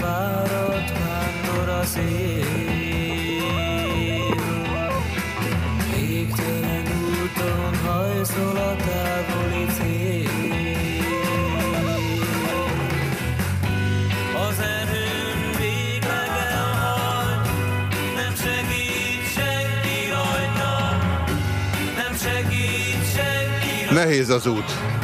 fáradt vándor az ég. Végtelen úton hajszol a távoli Nehéz az út.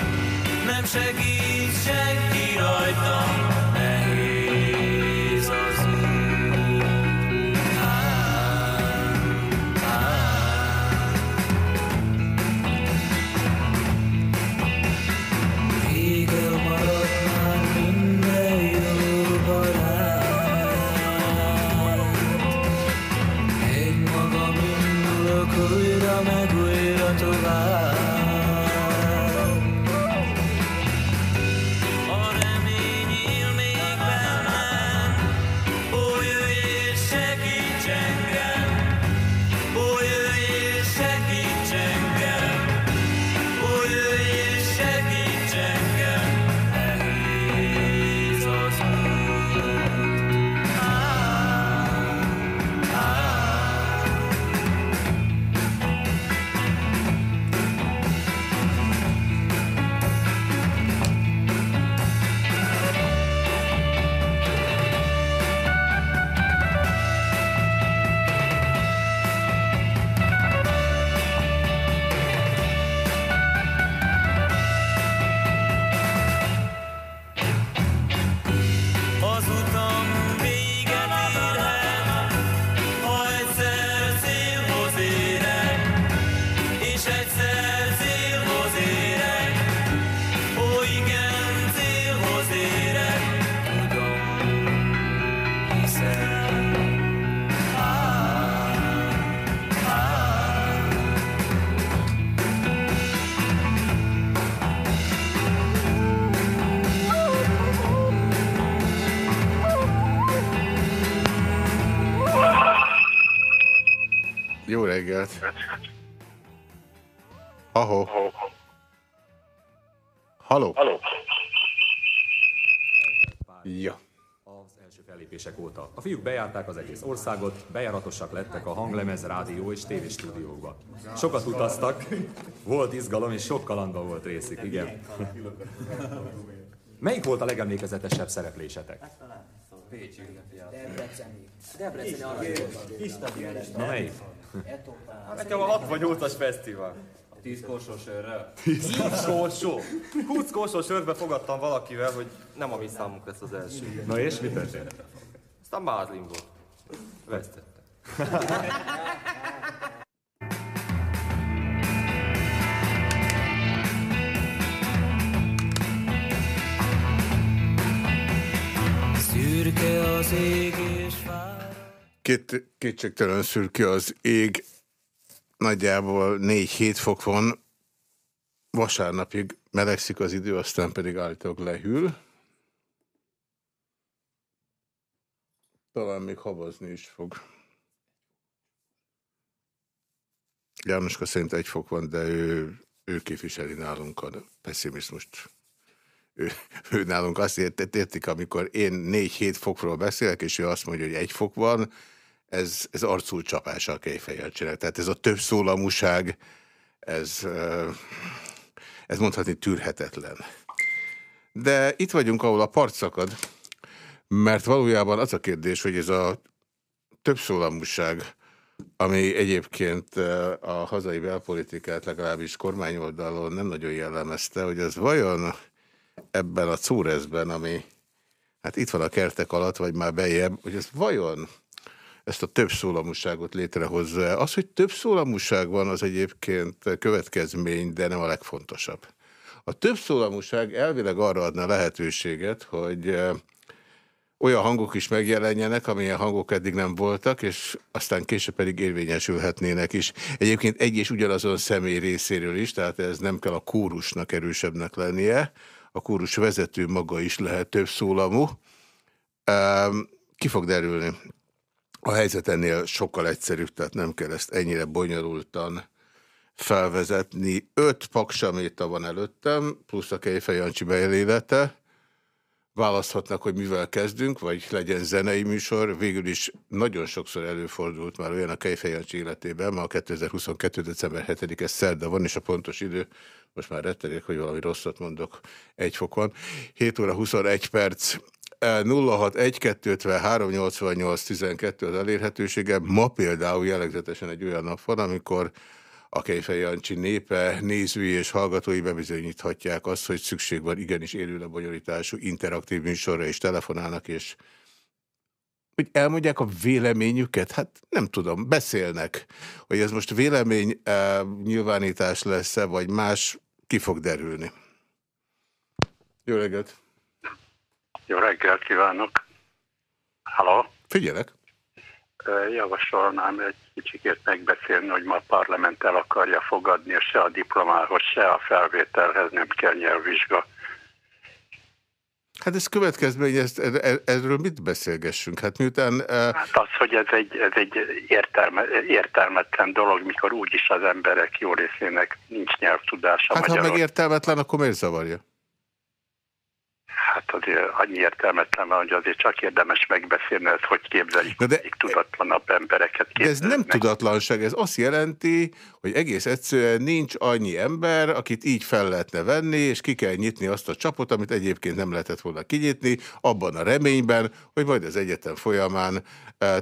Fiúk bejárták az egész országot, bejáratosak lettek a hanglemez, rádió és tévéstúdiókba. Sokat utaztak, volt izgalom és sok kalandban volt részük, igen. Melyik volt a legemlékezetesebb szereplésetek? Debreceni. Debreceni aranyos. Na melyik? Nekem a 68-as fesztivál. Tíz korsó sörrel. Tíz korsó? 20 korsó sörbe fogadtam valakivel, hogy nem a mi számunk lesz az első. Na és mi történt? Aztán mázlim volt. Vesztettem. Szürke az ég és. Két, kétségtelen szürke az ég. Nagyjából 4-7 fok van. Vasárnapig melegszik az idő, aztán pedig állítólag lehűl. Talán még habazni is fog. Jánoska szerint egy fok van, de ő, ő képviseli nálunk a pessimizmust. Ő, ő nálunk azt ért, értik, amikor én 4-7 fokról beszélek, és ő azt mondja, hogy egy fok van, ez, ez arcul csapása a kejfejelcsének. Tehát ez a több szólamúság, ez, ez mondhatni tűrhetetlen. De itt vagyunk, ahol a part szakad, mert valójában az a kérdés, hogy ez a többszólamúság, ami egyébként eh, a hazai belpolitikát legalábbis kormányoldalon nem nagyon jellemezte, hogy az vajon ebben a cúrezben, ami hát itt van a kertek alatt, vagy már bejebb, hogy ez vajon ezt a többszólamúságot létrehozza. Az, hogy többszólamúság van, az egyébként következmény, de nem a legfontosabb. A többszólamúság elvileg arra adna lehetőséget, hogy eh, olyan hangok is megjelenjenek, amilyen hangok eddig nem voltak, és aztán később pedig érvényesülhetnének is. Egyébként egy és ugyanazon személy részéről is, tehát ez nem kell a kórusnak erősebbnek lennie, a kórus vezető maga is lehet több szólamú. Ki fog derülni? A helyzet ennél sokkal egyszerűbb, tehát nem kell ezt ennyire bonyolultan felvezetni. Öt paksaméta van előttem, plusz a Kejfej Jancsi. Választhatnak, hogy mivel kezdünk, vagy legyen zenei műsor. Végül is nagyon sokszor előfordult már olyan a Kejfejancsi életében, ma a 2022. december 7-e szerda van, és a pontos idő, most már rettegek, hogy valami rosszat mondok, egy fokon. 7 óra 21 perc, 061-253-88-12 az elérhetősége. Ma például jellegzetesen egy olyan nap van, amikor a Kejfej Jancsi népe, nézői és hallgatói bebizonyíthatják azt, hogy szükség van igenis élő lebonyolítású interaktív műsorra, és telefonálnak, és hogy elmondják a véleményüket? Hát nem tudom, beszélnek. Hogy ez most vélemény eh, nyilvánítás lesz-e, vagy más, ki fog derülni. Jó reggelt! Jó reggelt kívánok! Halló! Figyelek! Javasolnám egy kicsikét megbeszélni, hogy ma a parlament el akarja fogadni, és se a diplomához, se a felvételhez nem kell nyelvvizsga. Hát ez következmény, ezt, erről mit beszélgessünk? Hát miután... Uh... Hát az, hogy ez egy, ez egy értelme, értelmetlen dolog, mikor úgyis az emberek jó részének nincs nyelvtudása. Hát ha meg értelmetlen, akkor miért zavarja? Hát azért annyi értelmetlen van, hogy azért csak érdemes megbeszélni, hogy képzeljük, de, de tudatlanabb embereket De ez nem tudatlanság, ez azt jelenti, hogy egész egyszerűen nincs annyi ember, akit így fel lehetne venni, és ki kell nyitni azt a csapot, amit egyébként nem lehetett volna kinyitni, abban a reményben, hogy majd az egyetem folyamán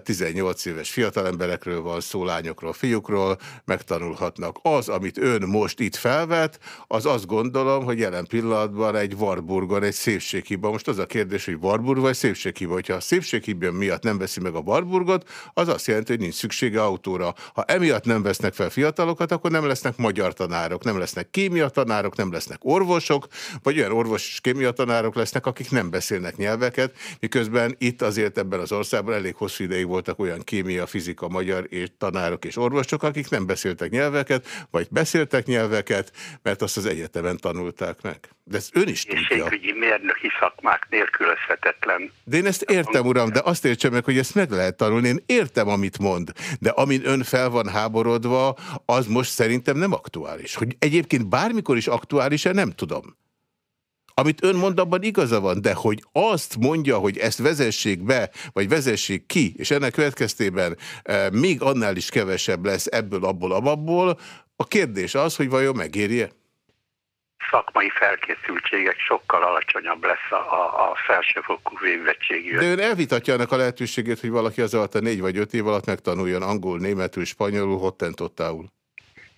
18 éves fiatalemberekről van szó, lányokról, fiúkról, megtanulhatnak. Az, amit ön most itt felvet, az azt gondolom, hogy jelen pillanatban egy Warburgon, egy szépséghiba. Most az a kérdés, hogy Warburg vagy szépséghiba. Hogyha a szépséghiba miatt nem veszi meg a Warburgot, az azt jelenti, hogy nincs szüksége autóra. Ha emiatt nem vesznek fel fiatalokat, akkor nem lesznek magyar tanárok, nem lesznek kémia tanárok, nem lesznek orvosok, vagy olyan orvos és kémia tanárok lesznek, akik nem beszélnek nyelveket, miközben itt azért ebben az országban elég hosszú ideig voltak olyan kémia, fizika, magyar és tanárok és orvosok, akik nem beszéltek nyelveket, vagy beszéltek nyelveket, mert azt az egyetemen tanulták meg. De ezt ön is tudja. mérnöki szakmák nélkülözhetetlen. De én ezt értem, uram, de azt értsem meg, hogy ezt meg lehet tanulni. Én értem, amit mond, de amin ön fel van háborodva, az most szerintem nem aktuális. Hogy egyébként bármikor is aktuális-e, nem tudom. Amit ön mond, abban igaza van, de hogy azt mondja, hogy ezt vezessék be, vagy vezessék ki, és ennek következtében e, még annál is kevesebb lesz ebből, abból, abból, a kérdés az, hogy vajon megérje? szakmai felkészültségek sokkal alacsonyabb lesz a, a, a felsőfokú végzettségű. De ön elvitatja annak a lehetőségét, hogy valaki az alatt a négy vagy öt év alatt megtanuljon angol, németül, spanyolul, hottentottául?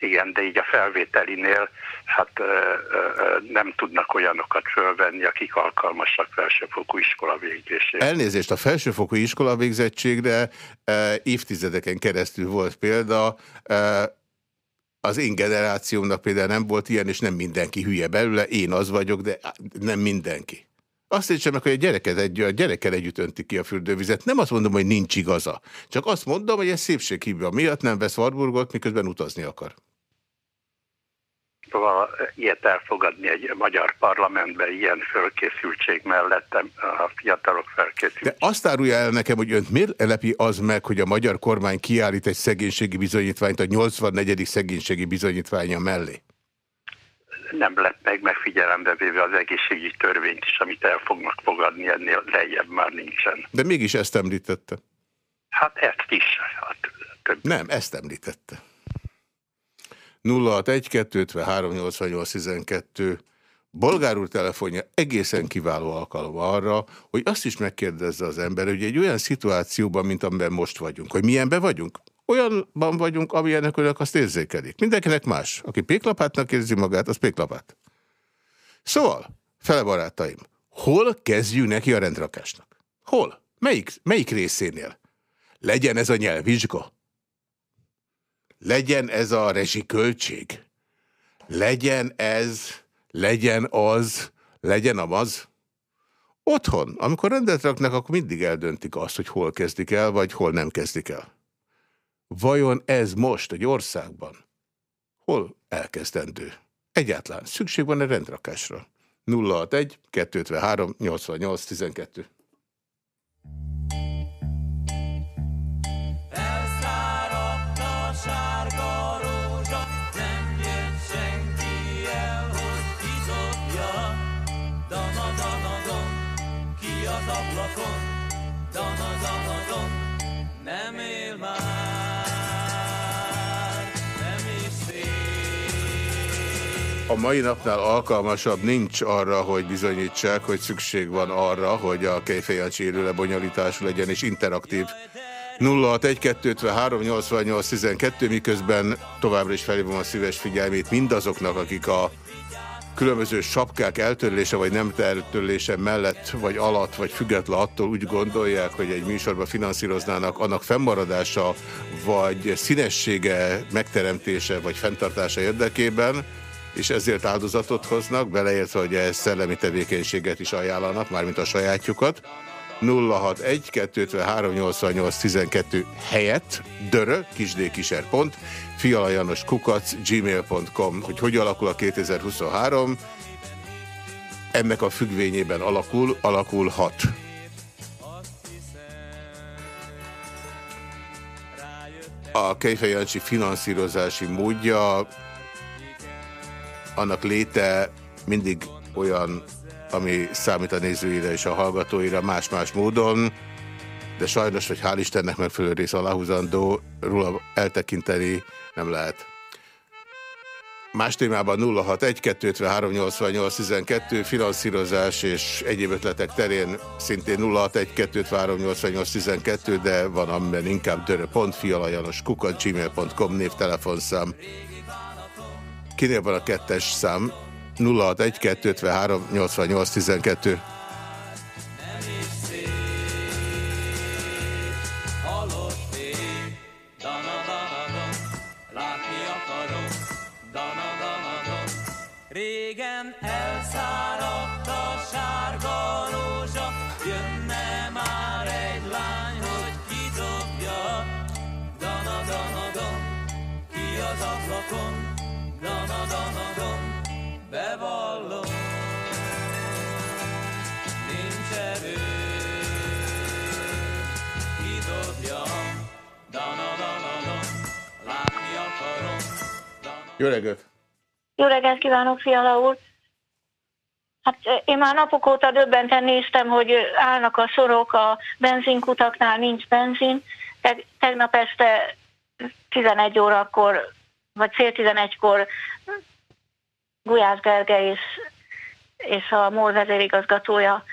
Igen, de így a felvételinél hát ö, ö, nem tudnak olyanokat fölvenni, akik alkalmasak felsőfokú iskola végzésére. Elnézést, a felsőfokú iskola végzettségre e, évtizedeken keresztül volt példa, e, az én generációmnak például nem volt ilyen, és nem mindenki hülye belőle, én az vagyok, de nem mindenki. Azt értsem meg, hogy a gyereket egy, a gyerekkel együtt önti ki a fürdővizet. Nem azt mondom, hogy nincs igaza. Csak azt mondom, hogy ez szépséghibba miatt nem vesz Warburgot, miközben utazni akar szóval ilyet elfogadni egy magyar parlamentben, ilyen fölkészültség mellett a fiatalok felkészültség. De azt árulja el nekem, hogy önt miért elepi az meg, hogy a magyar kormány kiállít egy szegénységi bizonyítványt a 84. szegénységi bizonyítványa mellé? Nem lett meg megfigyelembe véve az egészségügyi törvényt is, amit el fognak fogadni, ennél lejjebb már nincsen. De mégis ezt említette. Hát ezt is. Hát, több. Nem, ezt említette. 061-253-88-12 Bolgár úr telefonja egészen kiváló alkalom arra, hogy azt is megkérdezze az ember, hogy egy olyan szituációban, mint amiben most vagyunk, hogy milyenben vagyunk, olyanban vagyunk, amilyenek önök azt érzékelik. Mindenkinek más. Aki péklapátnak érzi magát, az péklapát. Szóval, fele barátaim, hol kezdjük neki a rendrakásnak? Hol? Melyik, melyik részénél? Legyen ez a nyelvvizsga? Legyen ez a rezsiköltség. Legyen ez, legyen az, legyen amaz. Otthon, amikor rendet raknak, akkor mindig eldöntik azt, hogy hol kezdik el, vagy hol nem kezdik el. Vajon ez most egy országban? Hol elkezdendő? Egyáltalán szükség van-e rendrakásra? 061 253 88 12 A mai napnál alkalmasabb nincs arra, hogy bizonyítsák, hogy szükség van arra, hogy a Kejfejancsi élő legyen és interaktív. 061-253-88-12, miközben továbbra is felhívom a szíves figyelmét mindazoknak, akik a különböző sapkák eltörlése vagy nem eltörlése mellett, vagy alatt, vagy független attól úgy gondolják, hogy egy műsorban finanszíroznának annak fennmaradása, vagy színessége, megteremtése, vagy fenntartása érdekében, és ezért áldozatot hoznak, beleértve, hogy ez szellemi tevékenységet is ajánlanak, mármint a sajátjukat. 061 253 88 12 helyett dörö, kisdkiser pont, fialajanos kukac, gmail.com, hogy hogy alakul a 2023, ennek a függvényében alakul, alakulhat. A Kejfej Jancsi finanszírozási módja, annak léte mindig olyan ami számít a nézőire és a hallgatóira más-más módon, de sajnos, hogy hál' Istennek megfelelő rész aláhúzandó, róla eltekinteni nem lehet. Más témában 061 253 88 12 finanszírozás és egyéb ötletek terén szintén 061 253 88 12 de van amiben inkább dörö.fialajanos kukat gmail.com névtelefonszám. Kinél van a kettes szám? 061 253 88 12. halott ég, dana, dana, don, látni akarom, dana, dana, don. Régen elszáradt a sárga rózsa, Jó reggelt! Jó reggelt kívánok, Fiala úr! Hát eh, én már napok óta döbbenten néztem, hogy eh, állnak a sorok a benzinkutaknál, nincs benzin. Teg- Tegnap este 11 órakor, vagy fél 11-kor Gulyás Gergely és, és a MOL vezérigazgatója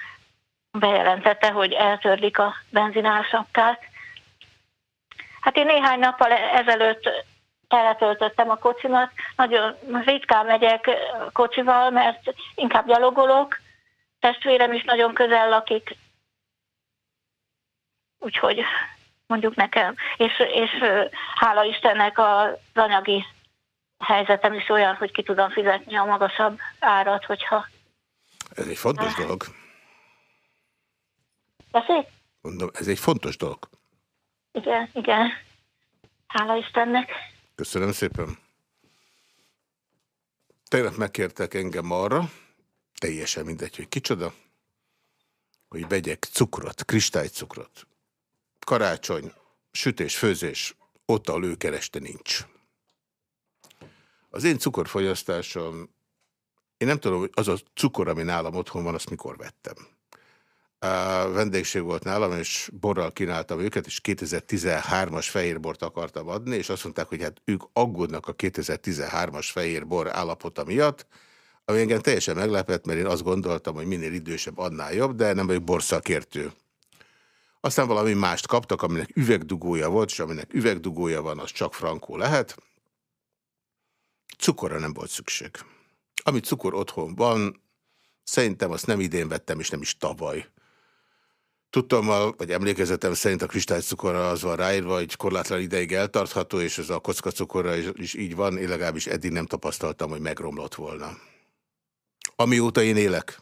bejelentette, hogy eltörlik a benzinálsapkát. Hát én néhány nappal ezelőtt teletöltöttem a kocsimat. Nagyon ritkán megyek kocsival, mert inkább gyalogolok. Testvérem is nagyon közel lakik. Úgyhogy mondjuk nekem. És, és hála Istennek az anyagi helyzetem is olyan, hogy ki tudom fizetni a magasabb árat, hogyha... Ez egy fontos dolog. Beszél? Mondom, ez egy fontos dolog. Igen, igen. Hála Istennek. Köszönöm szépen. Tegnap megkértek engem arra, teljesen mindegy, hogy kicsoda, hogy vegyek cukrot, kristálycukrot. Karácsony, sütés, főzés, ott a lőkereste nincs. Az én cukorfogyasztásom, én nem tudom, hogy az a cukor, ami nálam otthon van, azt mikor vettem. Vendégség volt nálam, és borral kínáltam őket, és 2013-as fehérbort akartam adni, és azt mondták, hogy hát ők aggódnak a 2013-as fehérbor állapota miatt, ami engem teljesen meglepett, mert én azt gondoltam, hogy minél idősebb, annál jobb, de nem vagyok borszakértő. Aztán valami mást kaptak, aminek üvegdugója volt, és aminek üvegdugója van, az csak frankó lehet. Cukorra nem volt szükség. Ami cukor otthon van, szerintem azt nem idén vettem, és nem is tavaly. Tudtam, vagy emlékezetem szerint a kristálycukorra az van ráírva, hogy korlátlan ideig eltartható, és ez a kockacukorra is, is így van, én legalábbis eddig nem tapasztaltam, hogy megromlott volna. Amióta én élek.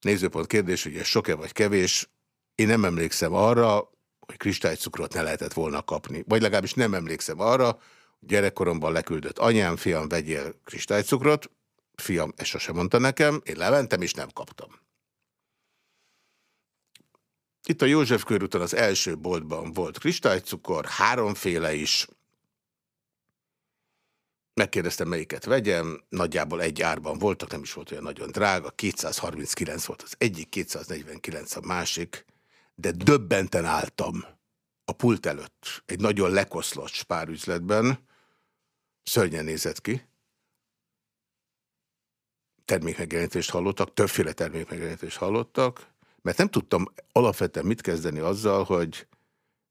Nézőpont kérdés, hogy ez sok-e vagy kevés. Én nem emlékszem arra, hogy kristálycukrot ne lehetett volna kapni. Vagy legalábbis nem emlékszem arra, hogy gyerekkoromban leküldött anyám, fiam, vegyél kristálycukrot. Fiam, ezt sosem mondta nekem, én lementem és nem kaptam. Itt a József körúton az első boltban volt kristálycukor, háromféle is. Megkérdeztem, melyiket vegyem, nagyjából egy árban voltak, nem is volt olyan nagyon drága, 239 volt az egyik, 249 a másik, de döbbenten álltam a pult előtt, egy nagyon lekoszlott spárüzletben, szörnyen nézett ki, termékmegjelenítést hallottak, többféle termékmegjelenítést hallottak, mert nem tudtam alapvetően mit kezdeni azzal, hogy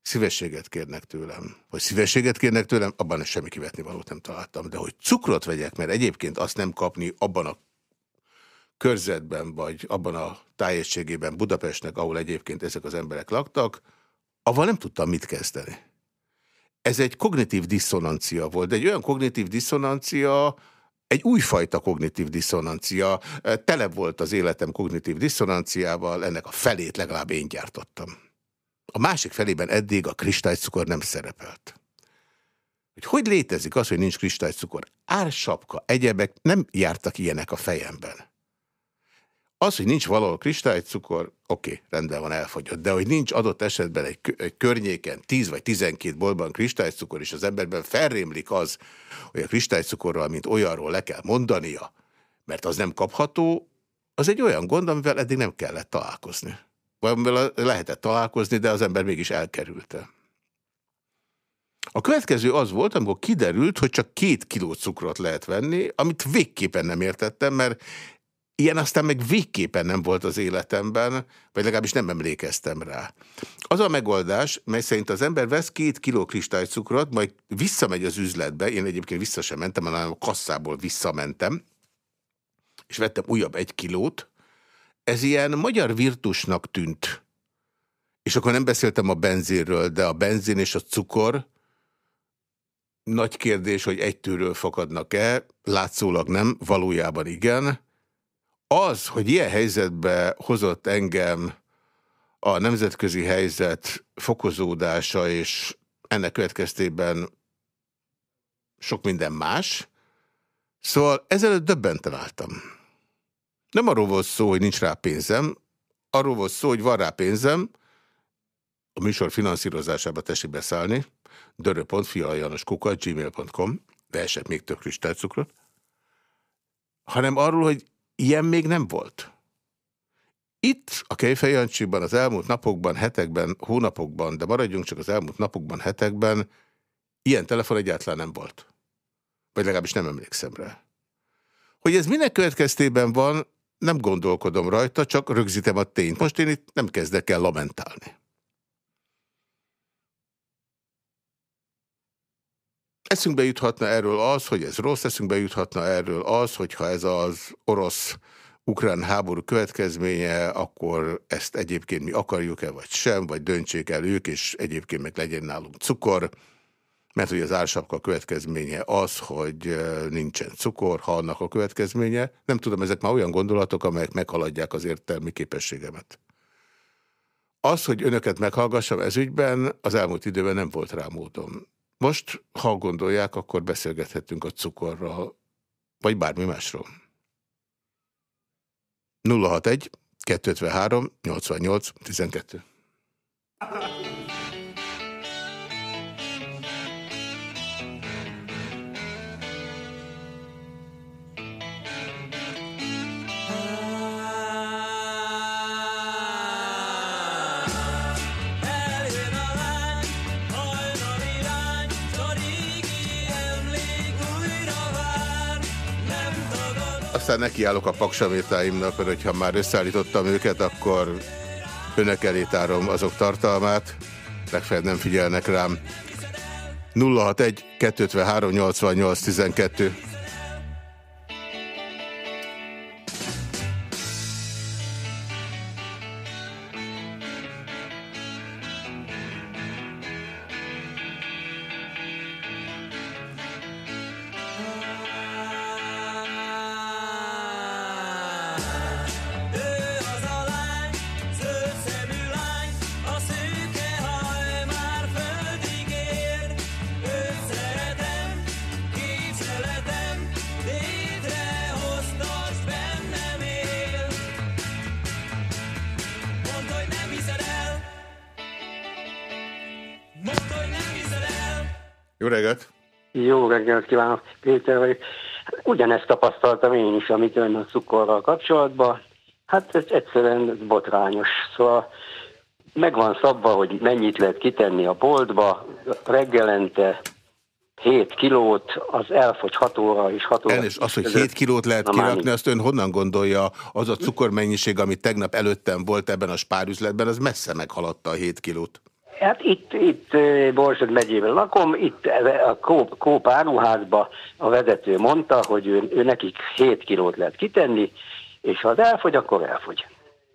szívességet kérnek tőlem. Hogy szívességet kérnek tőlem, abban semmi kivetni valót nem találtam. De hogy cukrot vegyek, mert egyébként azt nem kapni abban a körzetben, vagy abban a tájegységében Budapestnek, ahol egyébként ezek az emberek laktak, avval nem tudtam mit kezdeni. Ez egy kognitív diszonancia volt, de egy olyan kognitív diszonancia, egy újfajta kognitív diszonancia. Tele volt az életem kognitív diszonanciával, ennek a felét legalább én gyártottam. A másik felében eddig a kristálycukor nem szerepelt. Hogy hogy létezik az, hogy nincs kristálycukor? Ársapka, egyebek nem jártak ilyenek a fejemben. Az, hogy nincs valahol kristálycukor, oké, okay, rendben van, elfogyott. De hogy nincs adott esetben egy, egy környéken 10 vagy 12 boltban kristálycukor, és az emberben felrémlik az, hogy a kristálycukorral, mint olyanról le kell mondania, mert az nem kapható, az egy olyan gond, amivel eddig nem kellett találkozni. Valamivel lehetett találkozni, de az ember mégis elkerülte. A következő az volt, amikor kiderült, hogy csak két kiló cukrot lehet venni, amit végképpen nem értettem, mert ilyen aztán meg végképpen nem volt az életemben, vagy legalábbis nem emlékeztem rá. Az a megoldás, mely szerint az ember vesz két kiló kristálycukrot, majd visszamegy az üzletbe, én egyébként vissza sem mentem, hanem a kasszából visszamentem, és vettem újabb egy kilót, ez ilyen magyar virtusnak tűnt. És akkor nem beszéltem a benzinről, de a benzin és a cukor nagy kérdés, hogy egy tűről fakadnak-e, látszólag nem, valójában igen. Az, hogy ilyen helyzetbe hozott engem a nemzetközi helyzet fokozódása, és ennek következtében sok minden más, szóval ezelőtt döbbenten álltam. Nem arról volt szó, hogy nincs rá pénzem, arról volt szó, hogy van rá pénzem, a műsor finanszírozásába tessék beszállni, dörö.fialajanoskukat, versek még tök kristálycukrot, hanem arról, hogy ilyen még nem volt. Itt a Kejfejancsiban az elmúlt napokban, hetekben, hónapokban, de maradjunk csak az elmúlt napokban, hetekben, ilyen telefon egyáltalán nem volt. Vagy legalábbis nem emlékszem rá. Hogy ez minek következtében van, nem gondolkodom rajta, csak rögzítem a tényt. Most én itt nem kezdek el lamentálni. Eszünkbe juthatna erről az, hogy ez rossz, eszünkbe juthatna erről az, hogyha ez az orosz-ukrán háború következménye, akkor ezt egyébként mi akarjuk-e, vagy sem, vagy döntsék el ők, és egyébként meg legyen nálunk cukor mert hogy az ársapka következménye az, hogy nincsen cukor, ha annak a következménye. Nem tudom, ezek már olyan gondolatok, amelyek meghaladják az értelmi képességemet. Az, hogy önöket meghallgassam ez ügyben, az elmúlt időben nem volt rá módom. Most, ha gondolják, akkor beszélgethetünk a cukorral, vagy bármi másról. 061 253 88 12 aztán nekiállok a paksamétáimnak, mert hogyha már összeállítottam őket, akkor önök elé tárom azok tartalmát, legfeljebb nem figyelnek rám. 061 253 88 12 reggelt kívánok, Péter vagyok. Ugyanezt tapasztaltam én is, amit ön a cukorral kapcsolatban. Hát ez egyszerűen botrányos. Szóval megvan szabva, hogy mennyit lehet kitenni a boltba, reggelente 7 kilót, az elfogy 6 óra és 6 óra. Elnézést, az, hogy 7 kilót lehet kirakni, azt ön honnan gondolja, az a cukormennyiség, ami tegnap előttem volt ebben a spárüzletben, az messze meghaladta a 7 kilót. Hát itt, itt Borsod megyében lakom, itt a Kóp, Kóp a vezető mondta, hogy ő, ő nekik 7 kilót lehet kitenni, és ha az elfogy, akkor elfogy.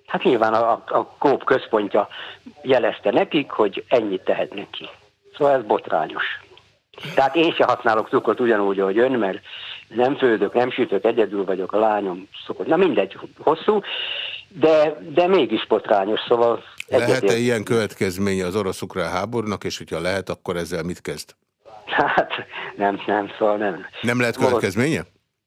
Hát nyilván a, a Kóp központja jelezte nekik, hogy ennyit tehetnek. Szóval ez botrányos. Tehát én se használok cukrot ugyanúgy, ahogy ön, mert nem fődök, nem sütök, egyedül vagyok, a lányom szokott. Na mindegy, hosszú, de, de mégis botrányos, szóval... Lehet-e ilyen következménye az orosz-ukrán háborúnak, és hogyha lehet, akkor ezzel mit kezd? Hát nem, nem, szóval nem. Nem lehet következménye?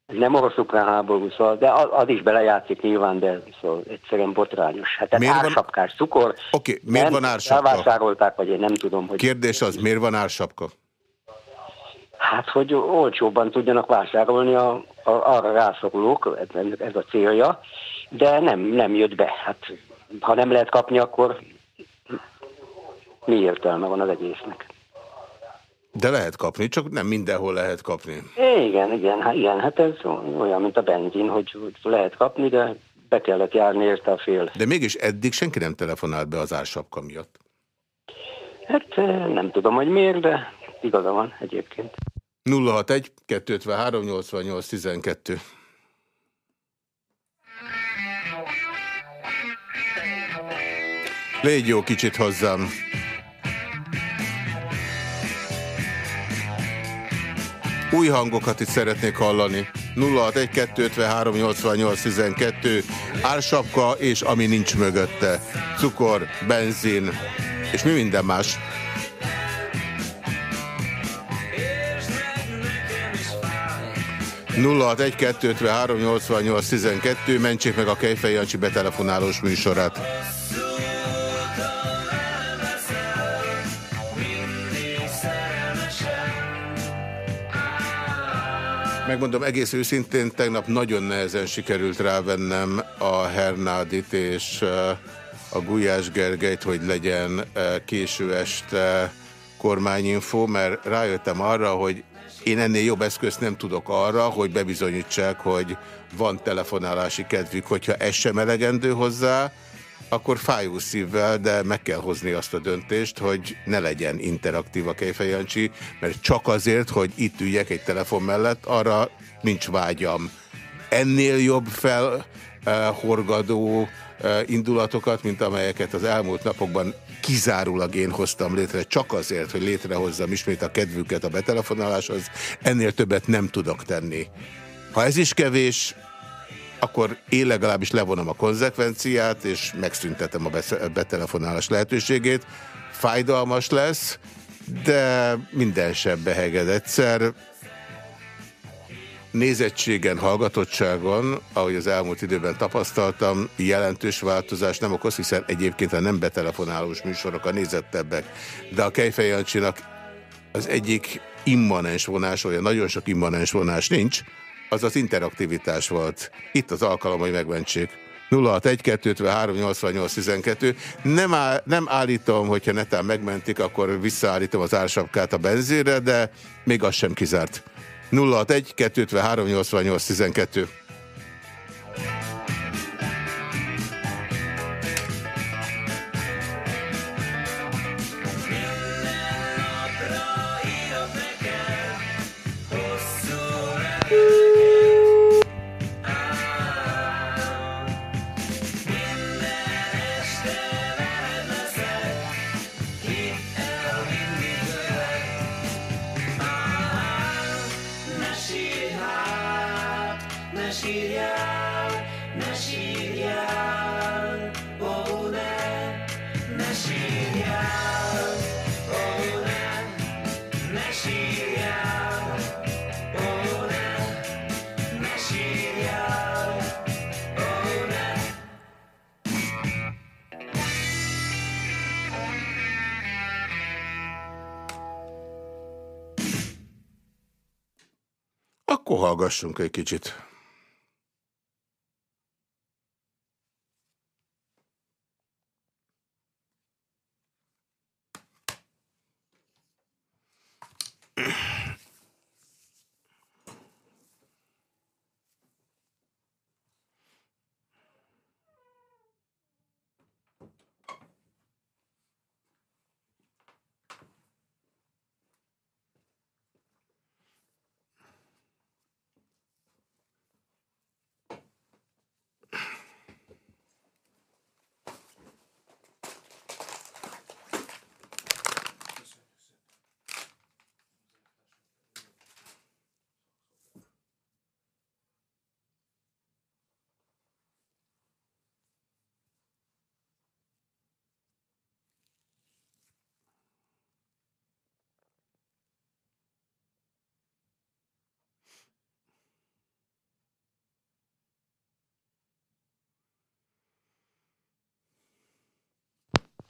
Nem orosz-ukrán háború, szóval, de az is belejátszik nyilván, de szóval egyszerűen botrányos. Hát ez ársapkás cukor. Oké, okay, miért van ársapka? Elvásárolták, vagy én nem tudom, hogy... Kérdés az, miért van ársapka? Hát, hogy olcsóbban tudjanak vásárolni a, a, arra rászorulók, ez, ez a célja, de nem, nem jött be. Hát, ha nem lehet kapni, akkor mi értelme van az egésznek? De lehet kapni, csak nem mindenhol lehet kapni. Igen, igen, hát, igen, hát ez olyan, mint a benzin, hogy, hogy lehet kapni, de be kellett járni érte a fél. De mégis eddig senki nem telefonált be az ársapka miatt. Hát nem tudom, hogy miért, de igaza van egyébként. 061 253 88 12 Légy jó kicsit hozzám. Új hangokat itt szeretnék hallani. 061 253 88 12 ársapka és ami nincs mögötte. Cukor, benzin és mi minden más. 061-253-88-12, mentsék meg a Kejfej Jancsi betelefonálós műsorát. Megmondom egész őszintén, tegnap nagyon nehezen sikerült rávennem a Hernádit és eh, a Gulyás Gergelyt, hogy legyen eh, késő este kormányinfo, mert rájöttem arra, hogy én ennél jobb eszközt nem tudok arra, hogy bebizonyítsák, hogy van telefonálási kedvük, hogyha ez sem elegendő hozzá, akkor fájó szívvel, de meg kell hozni azt a döntést, hogy ne legyen interaktív a Kejfejancsi, mert csak azért, hogy itt üljek egy telefon mellett, arra nincs vágyam. Ennél jobb felhorgadó eh, indulatokat, mint amelyeket az elmúlt napokban kizárólag én hoztam létre, csak azért, hogy létrehozzam ismét a kedvüket a betelefonáláshoz, ennél többet nem tudok tenni. Ha ez is kevés, akkor én legalábbis levonom a konzekvenciát, és megszüntetem a betelefonálás lehetőségét. Fájdalmas lesz, de minden sem beheged egyszer nézettségen, hallgatottságon, ahogy az elmúlt időben tapasztaltam, jelentős változás nem okoz, hiszen egyébként a nem betelefonálós műsorok a nézettebbek. De a Kejfej Jancsinak az egyik immanens vonás, olyan nagyon sok immanens vonás nincs, az az interaktivitás volt. Itt az alkalom, hogy megmentsék. 061-253-88-12. Nem, áll, nem állítom, hogyha netán megmentik, akkor visszaállítom az ársapkát a benzére, de még az sem kizárt. 061 hallgassunk egy kicsit.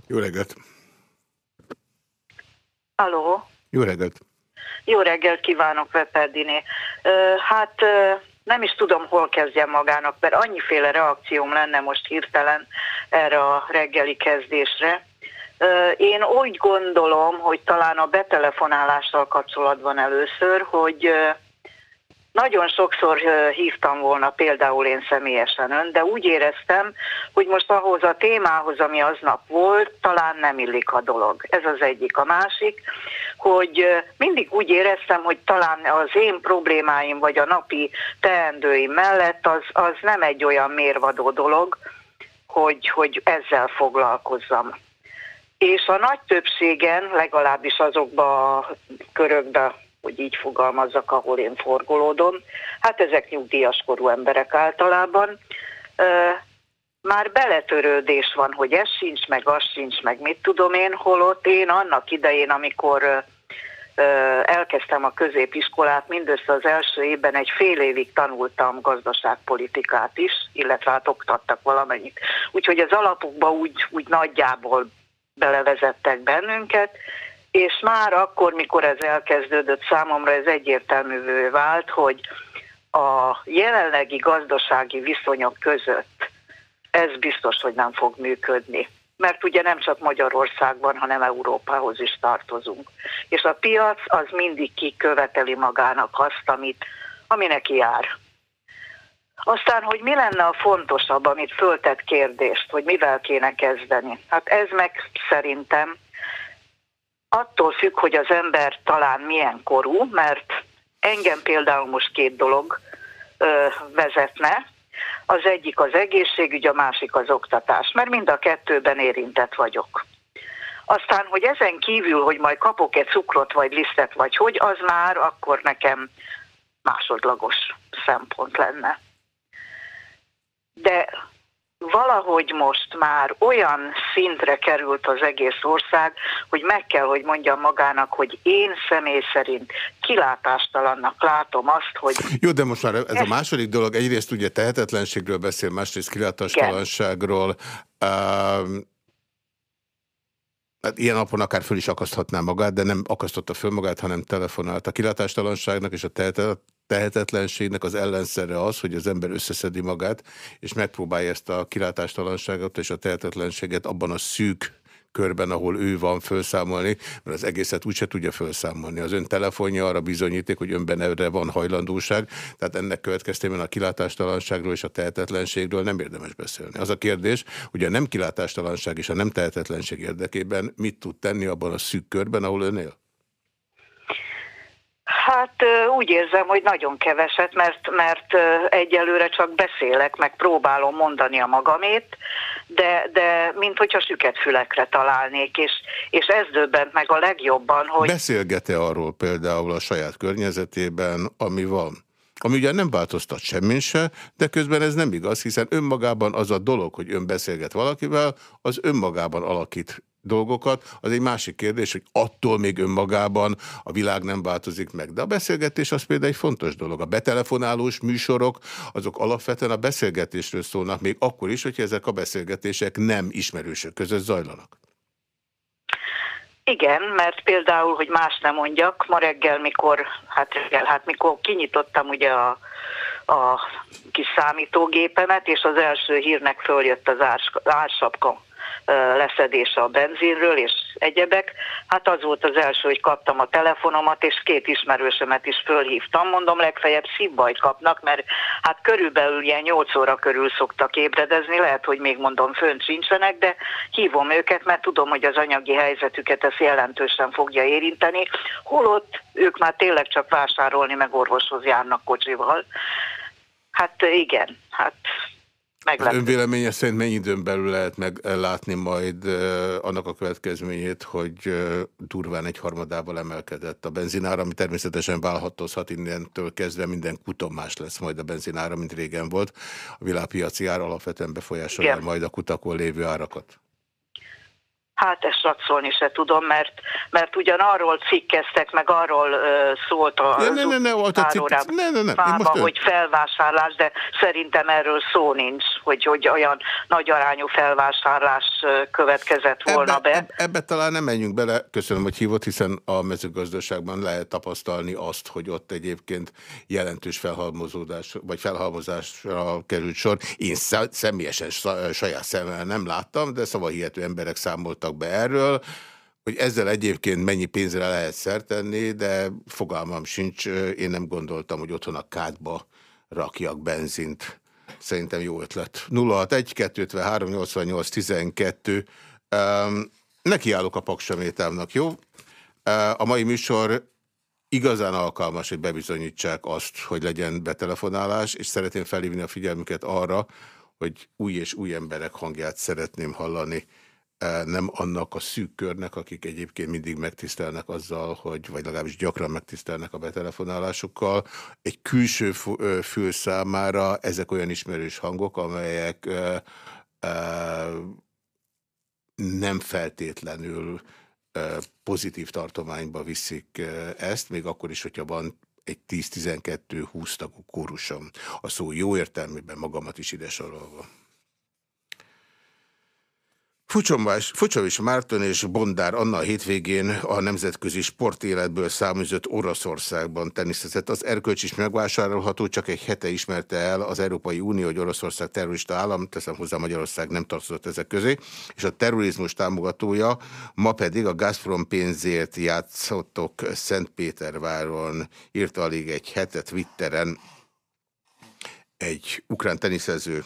Jó reggelt! Aló! Jó reggelt! Jó reggelt kívánok, Veperdiné. Hát nem is tudom, hol kezdjem magának, mert annyiféle reakcióm lenne most hirtelen erre a reggeli kezdésre. Én úgy gondolom, hogy talán a betelefonálással kapcsolatban először, hogy nagyon sokszor hívtam volna például én személyesen ön, de úgy éreztem, hogy most ahhoz a témához, ami aznap volt, talán nem illik a dolog. Ez az egyik. A másik, hogy mindig úgy éreztem, hogy talán az én problémáim vagy a napi teendőim mellett az, az nem egy olyan mérvadó dolog, hogy, hogy ezzel foglalkozzam. És a nagy többségen, legalábbis azokba a körökbe, hogy így fogalmazzak, ahol én forgolódom. Hát ezek nyugdíjas korú emberek általában. Már beletörődés van, hogy ez sincs, meg az sincs, meg mit tudom én, holott én annak idején, amikor elkezdtem a középiskolát, mindössze az első évben egy fél évig tanultam gazdaságpolitikát is, illetve hát oktattak valamennyit. Úgyhogy az alapokba úgy, úgy nagyjából belevezettek bennünket, és már akkor, mikor ez elkezdődött számomra, ez egyértelművé vált, hogy a jelenlegi gazdasági viszonyok között ez biztos, hogy nem fog működni. Mert ugye nem csak Magyarországban, hanem Európához is tartozunk. És a piac az mindig kiköveteli magának azt, amit, ami neki jár. Aztán, hogy mi lenne a fontosabb, amit föltett kérdést, hogy mivel kéne kezdeni. Hát ez meg szerintem attól függ, hogy az ember talán milyen korú, mert engem például most két dolog ö, vezetne. Az egyik az egészségügy, a másik az oktatás, mert mind a kettőben érintett vagyok. Aztán, hogy ezen kívül, hogy majd kapok egy cukrot, vagy lisztet, vagy hogy, az már akkor nekem másodlagos szempont lenne. De valahogy most már olyan szintre került az egész ország, hogy meg kell, hogy mondjam magának, hogy én személy szerint kilátástalannak látom azt, hogy... Jó, de most már ez a második dolog, egyrészt ugye tehetetlenségről beszél, másrészt kilátástalanságról. Um, Hát ilyen napon akár föl is akaszthatná magát, de nem akasztotta föl magát, hanem telefonált. A kilátástalanságnak és a tehetetlenségnek az ellenszere az, hogy az ember összeszedi magát, és megpróbálja ezt a kilátástalanságot és a tehetetlenséget abban a szűk körben, ahol ő van, felszámolni, mert az egészet úgyse tudja felszámolni. Az ön telefonja arra bizonyíték, hogy önben erre van hajlandóság, tehát ennek következtében a kilátástalanságról és a tehetetlenségről nem érdemes beszélni. Az a kérdés, hogy a nem kilátástalanság és a nem tehetetlenség érdekében mit tud tenni abban a szűk körben, ahol ön él? Hát úgy érzem, hogy nagyon keveset, mert, mert egyelőre csak beszélek, meg próbálom mondani a magamét, de, de mint hogyha süket fülekre találnék, és, és ez döbbent meg a legjobban, hogy... Beszélget-e arról például a saját környezetében, ami van? Ami ugye nem változtat semmin se, de közben ez nem igaz, hiszen önmagában az a dolog, hogy ön beszélget valakivel, az önmagában alakít dolgokat, az egy másik kérdés, hogy attól még önmagában a világ nem változik meg. De a beszélgetés az például egy fontos dolog. A betelefonálós műsorok, azok alapvetően a beszélgetésről szólnak, még akkor is, hogyha ezek a beszélgetések nem ismerősök között zajlanak. Igen, mert például, hogy más nem mondjak, ma reggel, mikor, hát reggel, hát mikor kinyitottam ugye a, a kis számítógépemet, és az első hírnek följött az árs, leszedése a benzinről és egyebek. Hát az volt az első, hogy kaptam a telefonomat, és két ismerősömet is fölhívtam. Mondom, legfeljebb szívbajt kapnak, mert hát körülbelül ilyen 8 óra körül szoktak ébredezni, lehet, hogy még mondom, fönt sincsenek, de hívom őket, mert tudom, hogy az anyagi helyzetüket ez jelentősen fogja érinteni, holott ők már tényleg csak vásárolni, meg orvoshoz járnak kocsival. Hát igen, hát meglepő. Ön véleménye szerint mennyi időn belül lehet meglátni majd annak a következményét, hogy durván egy harmadával emelkedett a benzinára, ami természetesen válhatozhat innentől kezdve minden kuton más lesz majd a benzinára, mint régen volt. A világpiaci ár alapvetően befolyásolja Igen. majd a kutakon lévő árakat. Hát ezt satszolni se tudom, mert, mert ugyan arról cikkeztek, meg arról uh, szólt a ne, ne, ne, ne, ne, ne, ne, ne. Most hogy felvásárlás, de szerintem erről szó nincs, hogy, hogy olyan nagy arányú felvásárlás következett volna ebbe, be. Ebbe, ebbe talán nem menjünk bele, köszönöm, hogy hívott, hiszen a mezőgazdaságban lehet tapasztalni azt, hogy ott egyébként jelentős felhalmozódás, vagy felhalmozásra került sor. Én személyesen saját szemmel nem láttam, de szavahihető emberek számoltak számoltak be erről, hogy ezzel egyébként mennyi pénzre lehet szertenni, de fogalmam sincs, én nem gondoltam, hogy otthon a kádba rakjak benzint. Szerintem jó ötlet. 061 253 88 12 um, Nekiállok a paksamétámnak, jó? A mai műsor igazán alkalmas, hogy bebizonyítsák azt, hogy legyen betelefonálás, és szeretném felhívni a figyelmüket arra, hogy új és új emberek hangját szeretném hallani nem annak a szűk körnek, akik egyébként mindig megtisztelnek azzal, hogy, vagy legalábbis gyakran megtisztelnek a betelefonálásukkal. Egy külső fül számára ezek olyan ismerős hangok, amelyek nem feltétlenül pozitív tartományba viszik ezt, még akkor is, hogyha van egy 10-12-20 tagú kórusom. A szó jó értelmében magamat is ide sorolva. Fucsovics Márton és Bondár Anna a hétvégén a nemzetközi sportéletből számozott Oroszországban teniszezett. Az erkölcs is megvásárolható, csak egy hete ismerte el az Európai Unió, hogy Oroszország terrorista állam, teszem hozzá Magyarország nem tartozott ezek közé, és a terrorizmus támogatója, ma pedig a Gazprom pénzért játszottok Szentpéterváron, írta alig egy hetet Twitteren egy ukrán teniszező.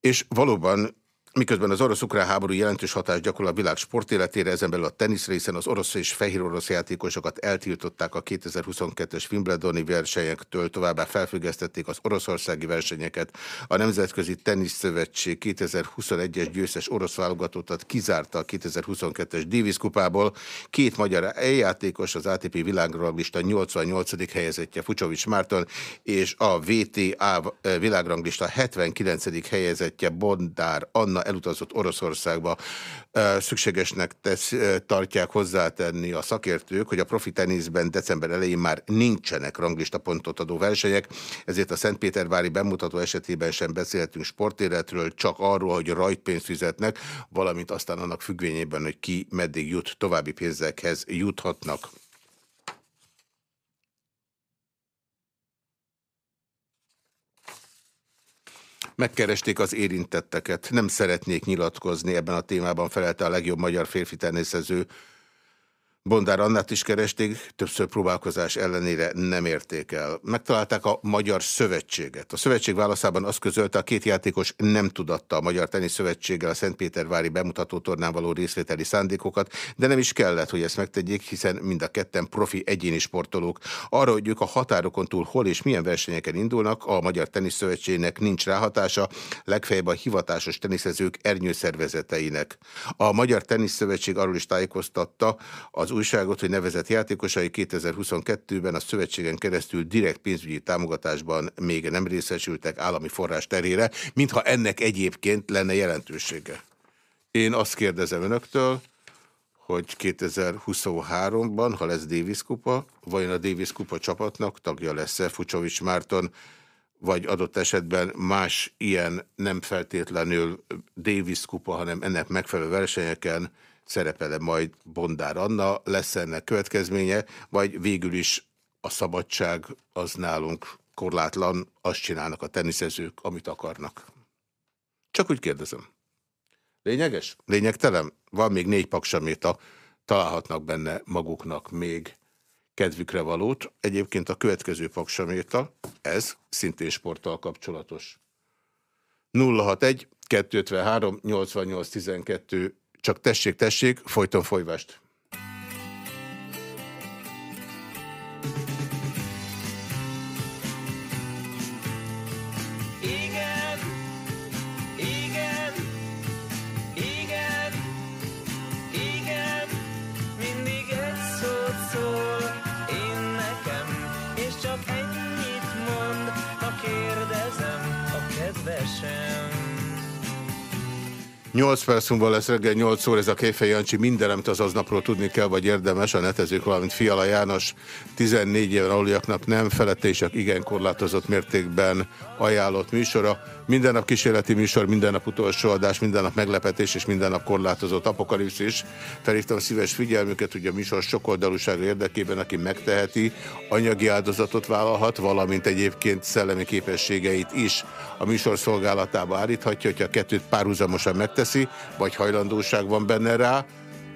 És valóban Miközben az orosz-ukrán háború jelentős hatást gyakorol a világ sportéletére, ezen belül a teniszre, hiszen az orosz és fehér orosz játékosokat eltiltották a 2022-es Wimbledoni versenyektől, továbbá felfüggesztették az oroszországi versenyeket. A Nemzetközi Teniszszövetség 2021-es győztes orosz válogatottat kizárta a 2022-es Davis kupából. Két magyar eljátékos, az ATP világranglista 88. helyezettje Fucsovics Márton, és a VTA világranglista 79. helyezettje Bondár Anna elutazott Oroszországba. Szükségesnek tesz, tartják hozzátenni a szakértők, hogy a profi teniszben december elején már nincsenek ranglista pontot adó versenyek, ezért a Szentpétervári bemutató esetében sem beszélhetünk sportéletről, csak arról, hogy rajtpénzt fizetnek, valamint aztán annak függvényében, hogy ki meddig jut, további pénzekhez juthatnak. Megkeresték az érintetteket. Nem szeretnék nyilatkozni ebben a témában, felelte a legjobb magyar férfi tenészező Bondár Annát is keresték, többször próbálkozás ellenére nem érték el. Megtalálták a Magyar Szövetséget. A szövetség válaszában azt közölte, a két játékos nem tudatta a Magyar Tenisz Szövetséggel a Szentpétervári bemutató tornán való részvételi szándékokat, de nem is kellett, hogy ezt megtegyék, hiszen mind a ketten profi egyéni sportolók. Arra, hogy ők a határokon túl hol és milyen versenyeken indulnak, a Magyar Tenisz Szövetségnek nincs ráhatása, legfeljebb a hivatásos teniszezők ernyőszervezeteinek. A Magyar Tenisz Szövetség arról is tájékoztatta az újságot, hogy nevezett játékosai 2022-ben a szövetségen keresztül direkt pénzügyi támogatásban még nem részesültek állami forrás terére, mintha ennek egyébként lenne jelentősége. Én azt kérdezem önöktől, hogy 2023-ban, ha lesz Davis kupa, vajon a Davis kupa csapatnak tagja lesz-e Fucsovics Márton, vagy adott esetben más ilyen nem feltétlenül Davis kupa, hanem ennek megfelelő versenyeken szerepele majd Bondár Anna, lesz ennek következménye, vagy végül is a szabadság az nálunk korlátlan, azt csinálnak a teniszezők, amit akarnak. Csak úgy kérdezem. Lényeges? Lényegtelen? Van még négy paksaméta, találhatnak benne maguknak még kedvükre valót. Egyébként a következő paksaméta, ez szintén sporttal kapcsolatos. 061 253 88 12 csak tessék, tessék, folyton folyvást. 8 perc múlva lesz reggel 8 óra, ez a Kéfej Jancsi, minden, amit az aznapról tudni kell, vagy érdemes, a netezők, valamint Fiala János 14 éven aluliaknak nem felette és igen korlátozott mértékben ajánlott műsora. Minden nap kísérleti műsor, minden nap utolsó adás, minden nap meglepetés és minden nap korlátozott apokalipszis. Felhívtam szíves figyelmüket, hogy a műsor sokoldalúsága érdekében, aki megteheti, anyagi áldozatot vállalhat, valamint egyébként szellemi képességeit is a műsor szolgálatába állíthatja, hogyha a kettőt párhuzamosan megteszi, vagy hajlandóság van benne rá.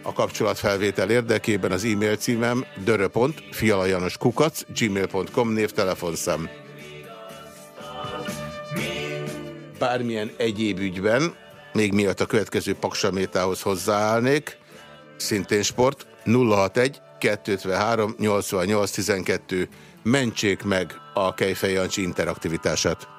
A kapcsolatfelvétel érdekében az e-mail címem dörö.fialajanoskukac gmail.com névtelefonszám. Bármilyen egyéb ügyben, még miatt a következő paksamétához hozzáállnék, szintén sport, 061 253 88 12 mentsék meg a Kejfej Jancsi interaktivitását.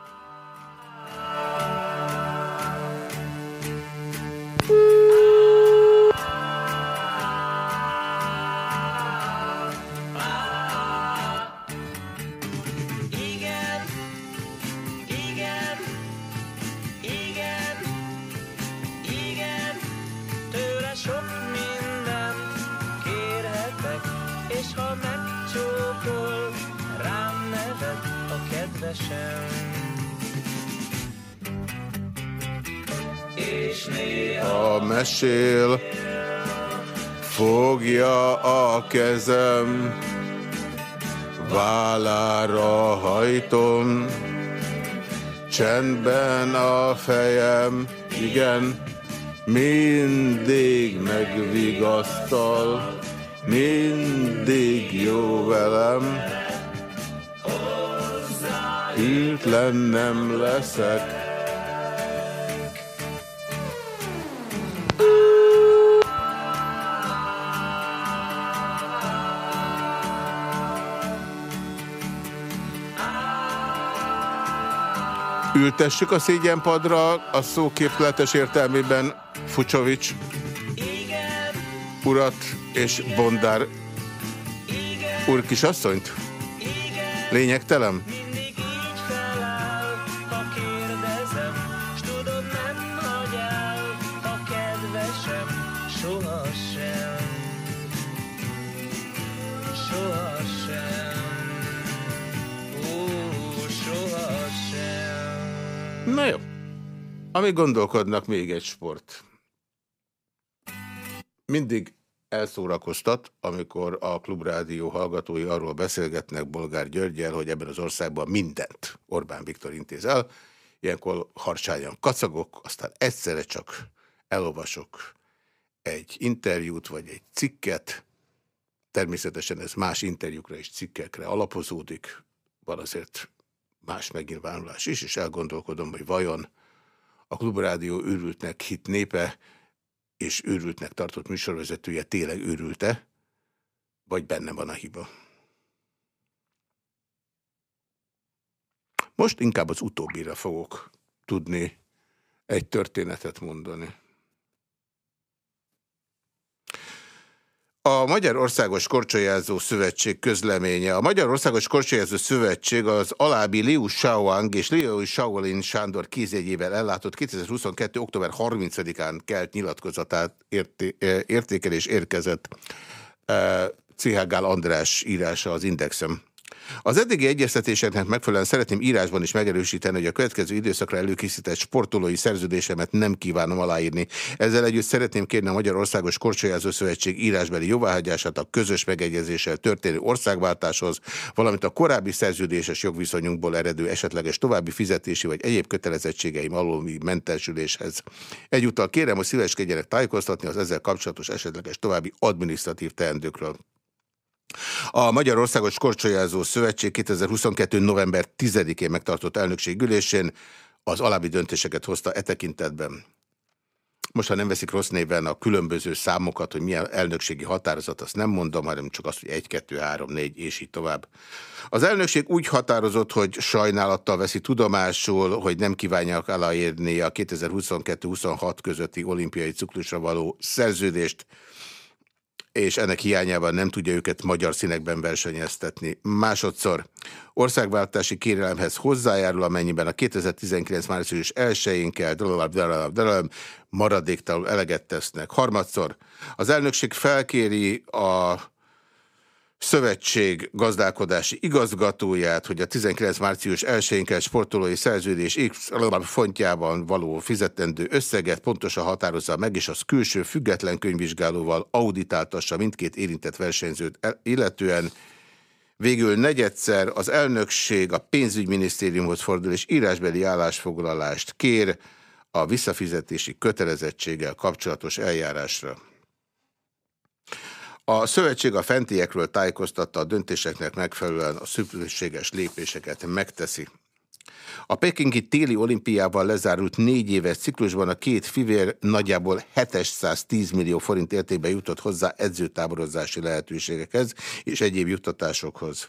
És néha A mesél, fogja a kezem, vállára hajtom, csendben a fejem, igen, mindig megvigasztal, mindig jó velem, hűtlen nem leszek, Ültessük a szégyenpadra a szó képletes értelmében Fucsovics urat és Bondár úr kisasszonyt? Lényegtelen? Na jó. Amíg gondolkodnak, még egy sport. Mindig elszórakoztat, amikor a Klubrádió hallgatói arról beszélgetnek Bolgár Györgyel, hogy ebben az országban mindent Orbán Viktor intéz el. Ilyenkor harcsányan kacagok, aztán egyszerre csak elolvasok egy interjút vagy egy cikket. Természetesen ez más interjúkra és cikkekre alapozódik. Van azért más megnyilvánulás is, és elgondolkodom, hogy vajon a Klubrádió őrültnek hit népe és őrültnek tartott műsorvezetője tényleg őrülte, vagy benne van a hiba. Most inkább az utóbbira fogok tudni egy történetet mondani. A Magyar Országos Korcsolyázó Szövetség közleménye. A Magyar Országos Korcsolyázó Szövetség az alábbi Liu Shaoang és Liu Shaolin Sándor kézjegyével ellátott 2022. október 30-án kelt nyilatkozatát érté értékelés érkezett. CH Gál András írása az Indexem. Az eddigi egyeztetéseknek megfelelően szeretném írásban is megerősíteni, hogy a következő időszakra előkészített sportolói szerződésemet nem kívánom aláírni. Ezzel együtt szeretném kérni a Magyarországos Korcsolyázó Szövetség írásbeli jóváhagyását a közös megegyezéssel történő országváltáshoz, valamint a korábbi szerződéses jogviszonyunkból eredő esetleges további fizetési vagy egyéb kötelezettségeim alóli mentesüléshez. Egyúttal kérem, hogy szíveskedjenek tájékoztatni az ezzel kapcsolatos esetleges további adminisztratív teendőkről. A Magyarországos Korcsolyázó Szövetség 2022. november 10-én megtartott elnökségülésén az alábbi döntéseket hozta e tekintetben. Most, ha nem veszik rossz néven a különböző számokat, hogy milyen elnökségi határozat, azt nem mondom, hanem csak azt, hogy 1, 2, 3, 4, és így tovább. Az elnökség úgy határozott, hogy sajnálattal veszi tudomásul, hogy nem kívánják aláírni a 2022-26 közötti olimpiai ciklusra való szerződést, és ennek hiányában nem tudja őket magyar színekben versenyeztetni. Másodszor országváltási kérelemhez hozzájárul, amennyiben a 2019 március 1-én kell maradéktalanul eleget tesznek. Harmadszor az elnökség felkéri a szövetség gazdálkodási igazgatóját, hogy a 19 március 1-én kell sportolói szerződés X fontjában való fizetendő összeget pontosan határozza meg, és az külső független könyvvizsgálóval auditáltassa mindkét érintett versenyzőt illetően. Végül negyedszer az elnökség a pénzügyminisztériumhoz fordul, és írásbeli állásfoglalást kér a visszafizetési kötelezettséggel kapcsolatos eljárásra. A szövetség a fentiekről tájékoztatta a döntéseknek megfelelően a szükséges lépéseket megteszi. A pekingi téli olimpiával lezárult négy éves ciklusban a két fivér nagyjából 710 millió forint értékben jutott hozzá edzőtáborozási lehetőségekhez és egyéb juttatásokhoz.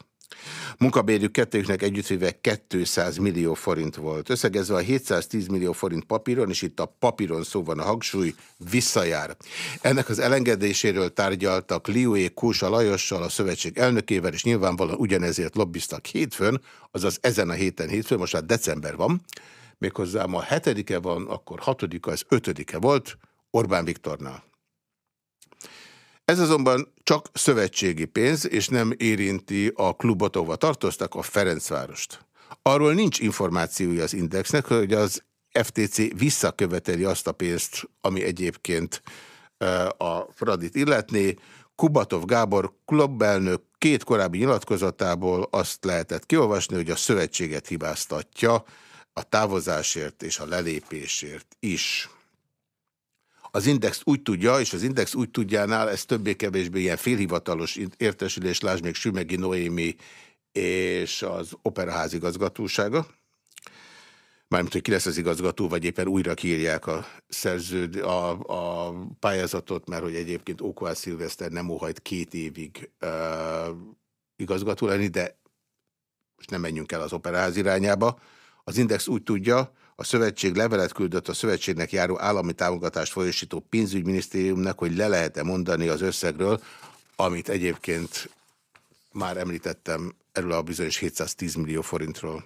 Munkabérük kettőknek együttvéve 200 millió forint volt. Összegezve a 710 millió forint papíron, és itt a papíron szó van a hangsúly, visszajár. Ennek az elengedéséről tárgyaltak Liué Kósa Lajossal, a szövetség elnökével, és nyilvánvalóan ugyanezért lobbiztak hétfőn, azaz ezen a héten hétfőn, most már december van, méghozzá ma hetedike van, akkor hatodika, ez ötödike volt, Orbán Viktornál. Ez azonban csak szövetségi pénz, és nem érinti a klubot, ahova tartoztak, a Ferencvárost. Arról nincs információja az Indexnek, hogy az FTC visszaköveteli azt a pénzt, ami egyébként a Fradit illetné. Kubatov Gábor klubelnök két korábbi nyilatkozatából azt lehetett kiolvasni, hogy a szövetséget hibáztatja a távozásért és a lelépésért is. Az Index úgy tudja, és az Index úgy tudjánál, ez többé-kevésbé ilyen félhivatalos értesülés, lásd még Sümegi Noémi és az Operaház igazgatósága, mármint, hogy ki lesz az igazgató, vagy éppen újra kiírják a, szerződ, a, a pályázatot, mert hogy egyébként Okoás Szilveszter nem óhajt két évig uh, igazgató lenni, de most nem menjünk el az Operaház irányába. Az Index úgy tudja, a szövetség levelet küldött a szövetségnek járó állami támogatást folyosító pénzügyminisztériumnak, hogy le lehet-e mondani az összegről, amit egyébként már említettem erről a bizonyos 710 millió forintról.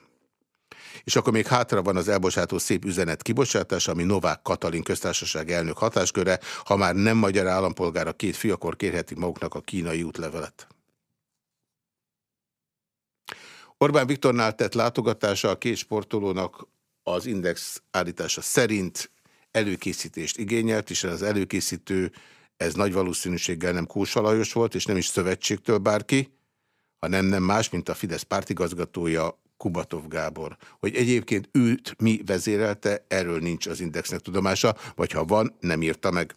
És akkor még hátra van az elbocsátó szép üzenet kibocsátása, ami Novák Katalin köztársaság elnök hatásköre. Ha már nem magyar állampolgár a két fiú, akkor kérhetik maguknak a kínai útlevelet. Orbán Viktornál tett látogatása a két sportolónak az Index állítása szerint előkészítést igényelt, és az előkészítő ez nagy valószínűséggel nem Kósa Lajos volt, és nem is szövetségtől bárki, hanem nem más, mint a Fidesz pártigazgatója Kubatov Gábor. Hogy egyébként őt mi vezérelte, erről nincs az Indexnek tudomása, vagy ha van, nem írta meg.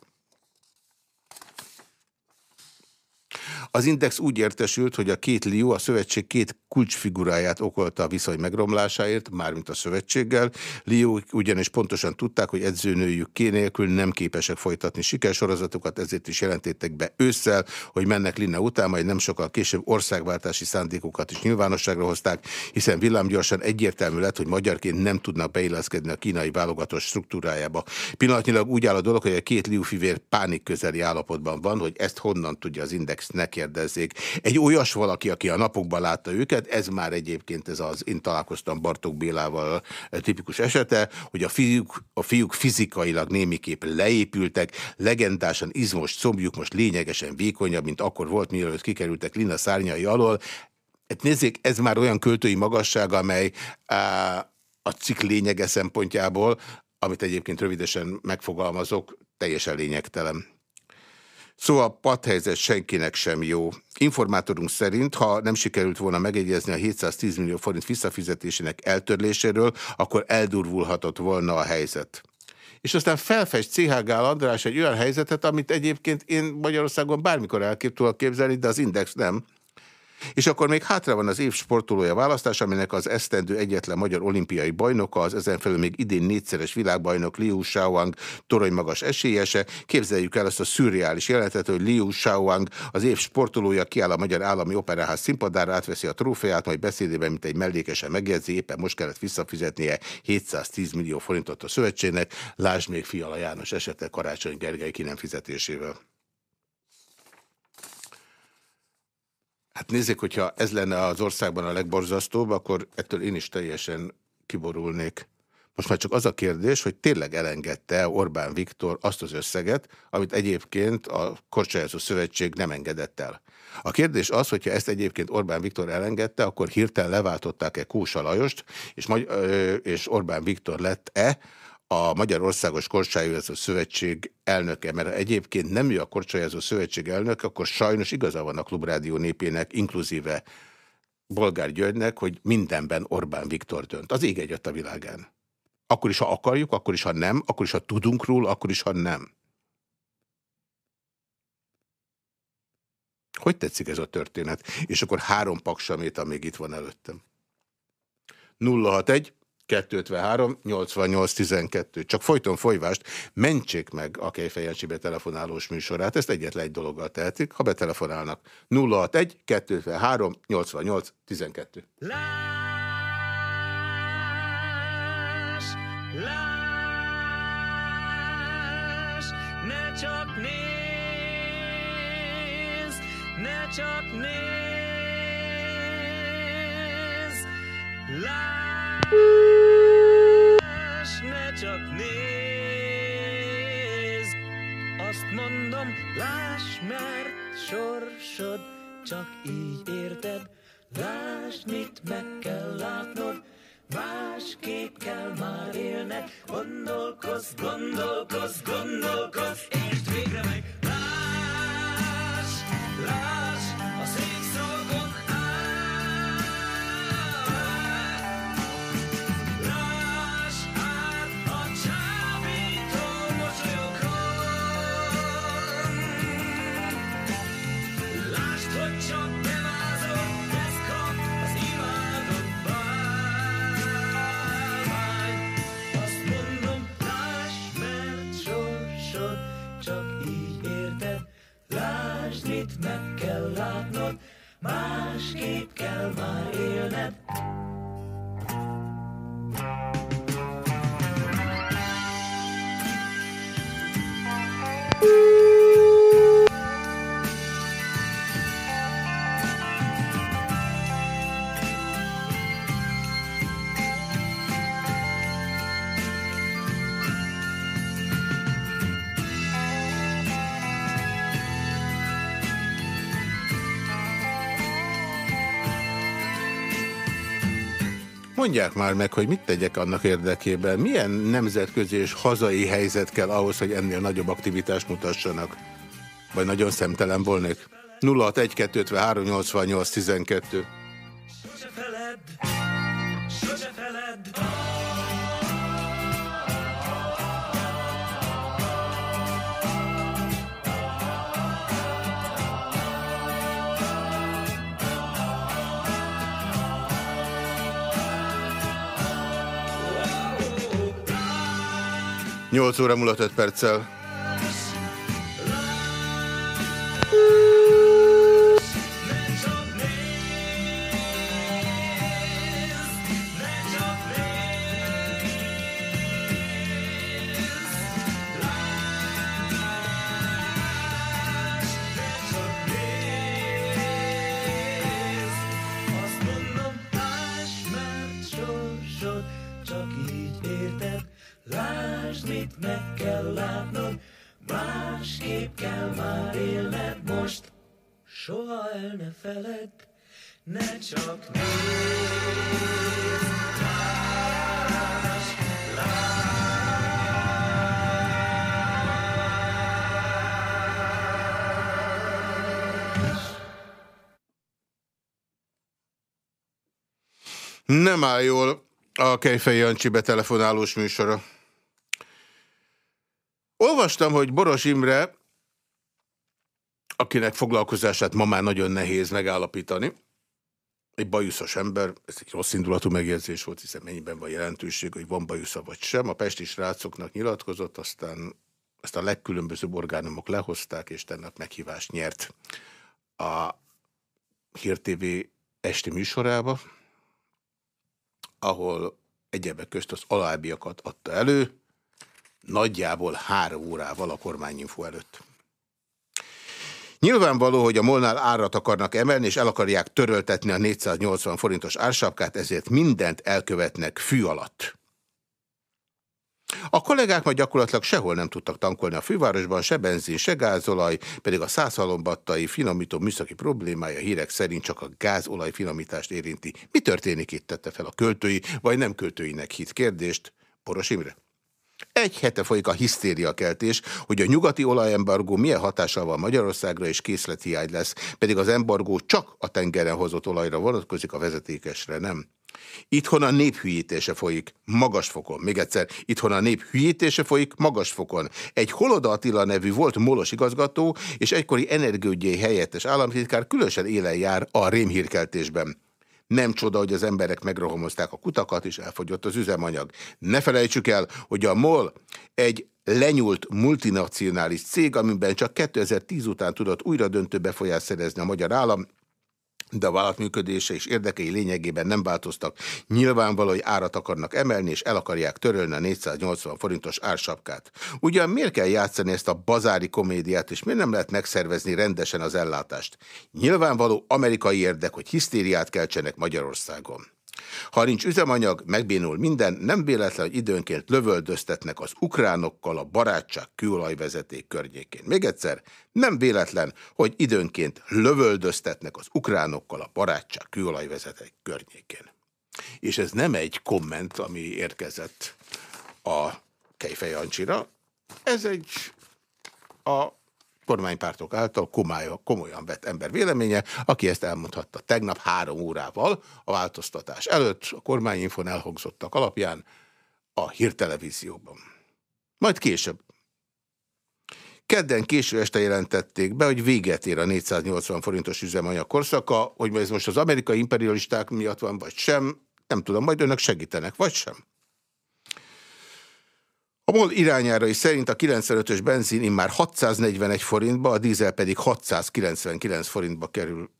Az Index úgy értesült, hogy a két lió a szövetség két kulcsfiguráját okolta a viszony megromlásáért, mármint a szövetséggel. Lió ugyanis pontosan tudták, hogy edzőnőjük ké nem képesek folytatni sikersorozatokat, ezért is jelentettek be ősszel, hogy mennek Linne után, majd nem sokkal később országváltási szándékokat is nyilvánosságra hozták, hiszen villámgyorsan egyértelmű lett, hogy magyarként nem tudnak beilleszkedni a kínai válogatott struktúrájába. Pillanatnyilag úgy áll a dolog, hogy a két liú fivér pánik közeli állapotban van, hogy ezt honnan tudja az Index neki kérdezzék. Egy olyas valaki, aki a napokban látta őket, ez már egyébként ez az, én találkoztam Bartók Bélával eh, tipikus esete, hogy a fiúk, a fiúk fizikailag némiképp leépültek, legendásan izmos combjuk most lényegesen vékonyabb, mint akkor volt, mielőtt kikerültek Lina szárnyai alól, Hát nézzék, ez már olyan költői magasság, amely a cikk lényege szempontjából, amit egyébként rövidesen megfogalmazok, teljesen lényegtelen. Szóval padhelyzet senkinek sem jó. Informátorunk szerint, ha nem sikerült volna megegyezni a 710 millió forint visszafizetésének eltörléséről, akkor eldurvulhatott volna a helyzet. És aztán felfest CH Gál András egy olyan helyzetet, amit egyébként én Magyarországon bármikor elkép tudok képzelni, de az Index nem. És akkor még hátra van az év sportolója választás, aminek az esztendő egyetlen magyar olimpiai bajnoka, az ezen felül még idén négyszeres világbajnok Liu Shaoang torony magas esélyese. Képzeljük el azt a szürreális jelenetet, hogy Liu Shaoang az év sportolója kiáll a Magyar Állami Operaház színpadára, átveszi a trófeát, majd beszédében, mint egy mellékesen megjegyzi, éppen most kellett visszafizetnie 710 millió forintot a szövetségnek. Lásd még Fiala János esete Karácsony Gergely ki nem fizetésével. Hát nézzék, hogyha ez lenne az országban a legborzasztóbb, akkor ettől én is teljesen kiborulnék. Most már csak az a kérdés, hogy tényleg elengedte Orbán Viktor azt az összeget, amit egyébként a Korcsolyázó Szövetség nem engedett el. A kérdés az, hogyha ezt egyébként Orbán Viktor elengedte, akkor hirtelen leváltották-e Kósa Lajost, és, és Orbán Viktor lett-e a Magyarországos Korcsolyázó Szövetség elnöke, mert egyébként nem ő a Korcsolyázó Szövetség elnöke, akkor sajnos igaza van a Klubrádió népének, inkluzíve Bolgár Györgynek, hogy mindenben Orbán Viktor dönt. Az ég egyet a világán. Akkor is, ha akarjuk, akkor is, ha nem, akkor is, ha tudunk róla, akkor is, ha nem. Hogy tetszik ez a történet? És akkor három paksamét, amíg itt van előttem. 061 253 88 12. Csak folyton folyvást, mentsék meg a Kejfejancsibe telefonálós műsorát. Ezt egyetlen egy dologgal tehetik, ha betelefonálnak. 061 253 88 12. Láss, láss, ne csak nézz, ne csak nézz, láss. Láss, ne csak nézd, azt mondom, láss, mert sorsod csak így érted. Lásd, mit meg kell látnod, másképp kell már élned. Gondolkozz, gondolkozz, gondolkozz, és végre meg. Láss, láss, Mit meg kell látnod, másképp kell már élned. Mondják már meg, hogy mit tegyek annak érdekében. Milyen nemzetközi és hazai helyzet kell ahhoz, hogy ennél nagyobb aktivitást mutassanak? Vagy nagyon szemtelen volnék? 061 12. 8 óra múlott 5 perccel. élned most, soha el ne feledd, ne csak nézd, lásd, lásd. Nem áll jól a Kejfej Jancsi betelefonálós műsora. Olvastam, hogy Boros Imre akinek foglalkozását ma már nagyon nehéz megállapítani, egy bajuszos ember, ez egy rossz indulatú megjegyzés volt, hiszen mennyiben van jelentőség, hogy van bajusza vagy sem. A pesti srácoknak nyilatkozott, aztán ezt a legkülönbözőbb orgánumok lehozták, és tennek meghívást nyert a Hír TV esti műsorába, ahol egyebek közt az alábbiakat adta elő, nagyjából három órával a kormányinfo előtt. Nyilvánvaló, hogy a Molnál árat akarnak emelni, és el akarják töröltetni a 480 forintos ársapkát, ezért mindent elkövetnek fű alatt. A kollégák majd gyakorlatilag sehol nem tudtak tankolni a fővárosban, se benzin, se gázolaj, pedig a százhalombattai finomító műszaki problémája hírek szerint csak a gázolaj finomítást érinti. Mi történik itt tette fel a költői, vagy nem költőinek hit kérdést? Poros Imre. Egy hete folyik a hisztériakeltés, hogy a nyugati olajembargó milyen hatással van Magyarországra, és készlethiány lesz, pedig az embargó csak a tengeren hozott olajra vonatkozik, a vezetékesre nem. Itthon a nép hülyítése folyik, magas fokon. Még egyszer, itthon a nép hülyítése folyik, magas fokon. Egy Holoda Attila nevű volt molos igazgató és egykori energiaügyi helyettes államtitkár különösen élen jár a rémhírkeltésben. Nem csoda, hogy az emberek megrohomozták a kutakat, és elfogyott az üzemanyag. Ne felejtsük el, hogy a MOL egy lenyúlt multinacionális cég, amiben csak 2010 után tudott újra döntő befolyást szerezni a magyar állam, de a vállalat működése és érdekei lényegében nem változtak. Nyilvánvaló, hogy árat akarnak emelni, és el akarják törölni a 480 forintos ársapkát. Ugyan miért kell játszani ezt a bazári komédiát, és miért nem lehet megszervezni rendesen az ellátást? Nyilvánvaló amerikai érdek, hogy hisztériát keltsenek Magyarországon. Ha nincs üzemanyag, megbénul minden, nem véletlen, hogy időnként lövöldöztetnek az ukránokkal a barátság kőolajvezeték környékén. Még egyszer, nem véletlen, hogy időnként lövöldöztetnek az ukránokkal a barátság kőolajvezeték környékén. És ez nem egy komment, ami érkezett a Kejfej Ancsira, ez egy a kormánypártok által komolyan, vett ember véleménye, aki ezt elmondhatta tegnap három órával a változtatás előtt, a kormányinfon elhangzottak alapján a hírtelevízióban. Majd később. Kedden késő este jelentették be, hogy véget ér a 480 forintos üzemanyag korszaka, hogy ez most az amerikai imperialisták miatt van, vagy sem, nem tudom, majd önök segítenek, vagy sem. A MOL irányárai szerint a 95-ös benzin immár 641 forintba, a dízel pedig 699 forintba kerül.